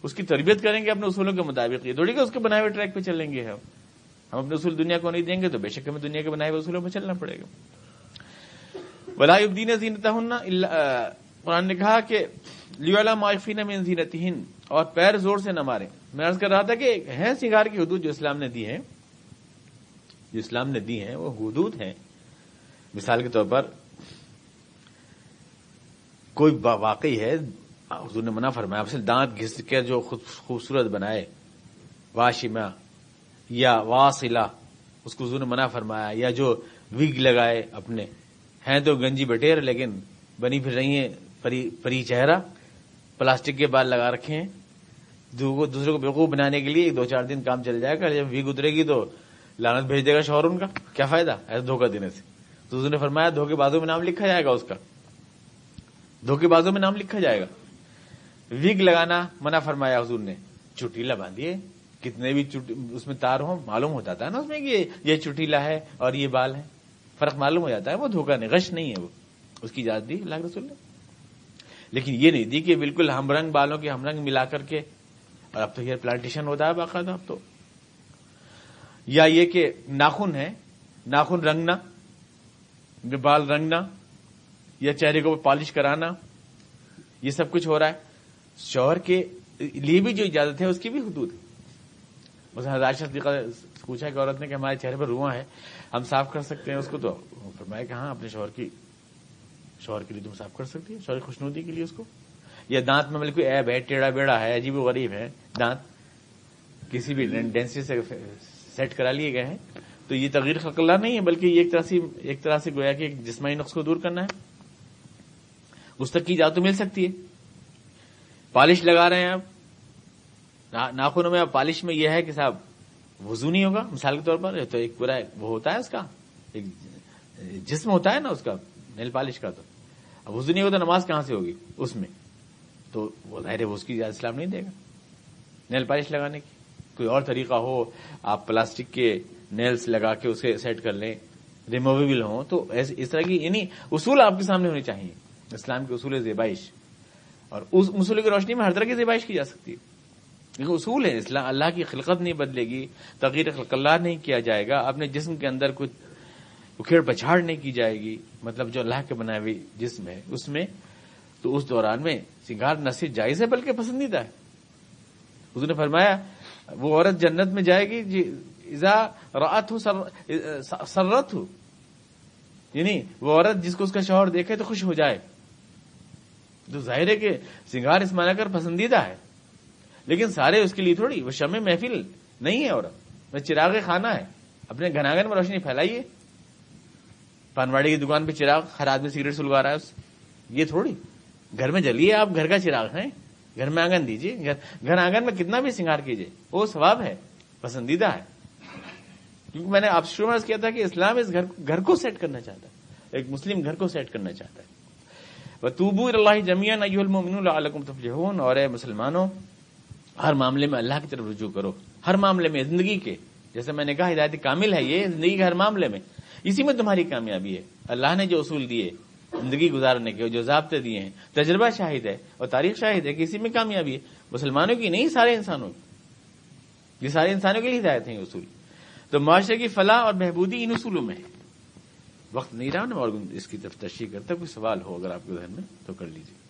اس کی تربیت کریں گے اپنے اصولوں کے مطابق۔ یہ تھوڑی کہ اس کے بنائے ہوئے ٹریک پہ چلیں گے ہم۔ ہم اپنے اصول دنیا کو نہیں دیں گے تو بے شک ہمیں دنیا کے بنائے ہوئے اصولوں پہ چلنا پڑے گا۔ الدین زینت قرآن نے کہا کہ لیولا معافین میں زینت اور پیر زور سے نہ مارے۔ میں عرض کر رہا تھا کہ ہے سنگار کی حدود جو اسلام نے دی ہے جو اسلام نے دی ہیں، وہ حدود ہیں۔ مثال کے طور پر کوئی واقعی ہے، حضور نے منع فرمایا، آپ سے دانت گھس کے جو خوبصورت بنائے واشما یا واسلا اس کو حضور نے منع فرمایا، یا جو وگ لگائے اپنے۔ ہیں تو گنجی بٹیر، لیکن بنی پھر رہی ہیں پری پری چہرہ۔ پلاسٹک کے بال لگا رکھے ہیں۔ دوسرے کو بیوقوف بنانے کے لیے دو چار دن کام چل جائے گا۔ جب ویگ اترے گی تو لانت بھیج دے گا شوہر ان کا۔ کیا فائدہ؟ ایسا دھوکہ دینے سے۔ تو اس نے فرمایا، دھوکے بازوں میں نام لکھا جائے گا اس کا۔ دھوکے بازوں میں نام لکھا جائے گا۔ ویگ لگانا منع فرمایا حضور نے۔ چٹیلا باندھیے کتنے بھی اس میں تار ہوں، معلوم ہو جاتا ہے نا اس میں کہ یہ چٹیلا ہے اور یہ بال ہے۔ فرق معلوم ہو جاتا ہے، وہ دھوکہ نہیں، غش نہیں ہے وہ۔ اس کی اجازت دی اللہ رسول نے۔ لیکن یہ نہیں دی کہ بالکل ہم رنگ بالوں کے ہم رنگ ملا کر کے۔ اور اب تو ہیئر پلانٹیشن ہوتا ہے باقاعدہ، اب تو۔ یا یہ کہ ناخن ہے، ناخن رنگنا بال رنگنا، یا چہرے کو پالش کرانا، یہ سب کچھ ہو رہا ہے۔ شوہر کے لیے بھی جو اجازت ہے، اس کی بھی حدود ہے۔ بس ہزار صدیقہ پوچھا کہ عورت نے کہ ہمارے چہرے پر رواں ہے ہم صاف کر سکتے ہیں اس کو؟ تو فرمایا کہ ہاں اپنے شوہر کی، شوہر کے لیے تم صاف کر سکتی ہے شوہر کی خوشنودی کے لیے اس کو؟ یا دانت میں مطلب کوئی ایب ہے، ٹیڑھا بیڑا ہے، عجیب و غریب ہے، دانت کسی بھی ڈینسی سے سیٹ کرا لیے گئے ہیں۔ تو یہ تغیر خلق اللہ نہیں ہے، بلکہ یہ ایک طرح سے، ایک طرح سے گویا کہ جسمانی نقص کو دور کرنا ہے۔ اس تک کی اجازت تو مل سکتی ہے۔ پالش لگا رہے ہیں آپ۔ ناخنوں میں پالش میں یہ ہے کہ صاحب، وضو نہیں ہوگا، مثال کے طور پر، تو ایک پورا وہ ہوتا ہے اس کا، ایک جسم ہوتا ہے نا اس کا، نیل پالش کا تو۔ اب وضو نہیں ہوگا تو نماز کہاں سے ہوگی؟ اس میں۔ تو وہ ظاہر ہے اس کی اسلام نہیں دے گا۔ نیل پالش لگانے کی۔ کوئی اور طریقہ ہو، آپ پلاسٹک کے نیلس لگا کے اسے سیٹ کر لیں، ریموویبل ہوں، تو اس طرح کی یعنی اصول آپ کے سامنے ہونے چاہیے۔ اسلام کے اصول زیبائش۔ اور اس اصول کی روشنی میں ہر طرح کی زیبائش کی جا سکتی ہے۔ لیکن اصول ہے اسلام اللہ کی خلقت نہیں بدلے گی تغیر خلق اللہ نہیں کیا جائے گا، اپنے جسم کے اندر کچھ اکھیڑ پچھاڑ نہیں کی جائے گی مطلب جو اللہ کے بنائے ہوئے جسم ہے، اس میں تو اس دوران میں سنگار نہ صرف جائز ہے بلکہ پسندیدہ ہے۔ اس نے فرمایا، وہ عورت جنت میں جائے گی جی رات ہو سرت ہو یعنی وہ عورت جس کو اس کا شوہر دیکھے تو خوش ہو جائے۔ تو ظاہر ہے کہ سنگار اس مانا کر پسندیدہ ہے۔ لیکن سارے اس کے لیے تھوڑی، وہ شم محفل نہیں ہے عورت، وہ چراغ خانہ ہے۔ اپنے گھناگن میں روشنی پھیلائیے۔ پانواڑی کی دکان پہ چراغ، ہر آدمی سگریٹ سلگا رہا ہے یہ تھوڑی۔ گھر میں جلیے آپ، گھر کا چراغ ہیں گھر میں آنگن دیجیے گھر آنگن میں کتنا بھی سنگار کیجیے وہ ثواب ہے، پسندیدہ ہے۔ کیونکہ میں نے آپ شروع میں کیا تھا کہ اسلام اس گھر کو سیٹ کرنا چاہتا ہے۔ ایک مسلم گھر کو سیٹ کرنا چاہتا ہے۔ وہ توبو اللہ جمیا تفلحون۔ اور اے مسلمانوں ہر معاملے میں اللہ کی طرف رجوع کرو، ہر معاملے میں زندگی کے۔ جیسے میں نے کہا، ہدایت کامل ہے یہ زندگی کے ہر معاملے میں۔ اسی میں تمہاری کامیابی ہے۔ اللہ نے جو اصول دیے، زندگی گزارنے کے، جو ضابطے دیے ہیں، تجربہ شاہد ہے اور تاریخ شاہد ہے کہ اسی میں کامیابی ہے۔ مسلمانوں کی نہیں، سارے انسانوں کی۔ یہ سارے انسانوں کے لیے ہدایت ہیں اصول۔ تو معاشرے کی فلاح اور بہبودی ان اصولوں میں ہے۔ وقت نہیں رہا نا اور اس کی طرف تشریح کرتا کوئی سوال ہو اگر آپ کے ذہن میں تو کر لیجیے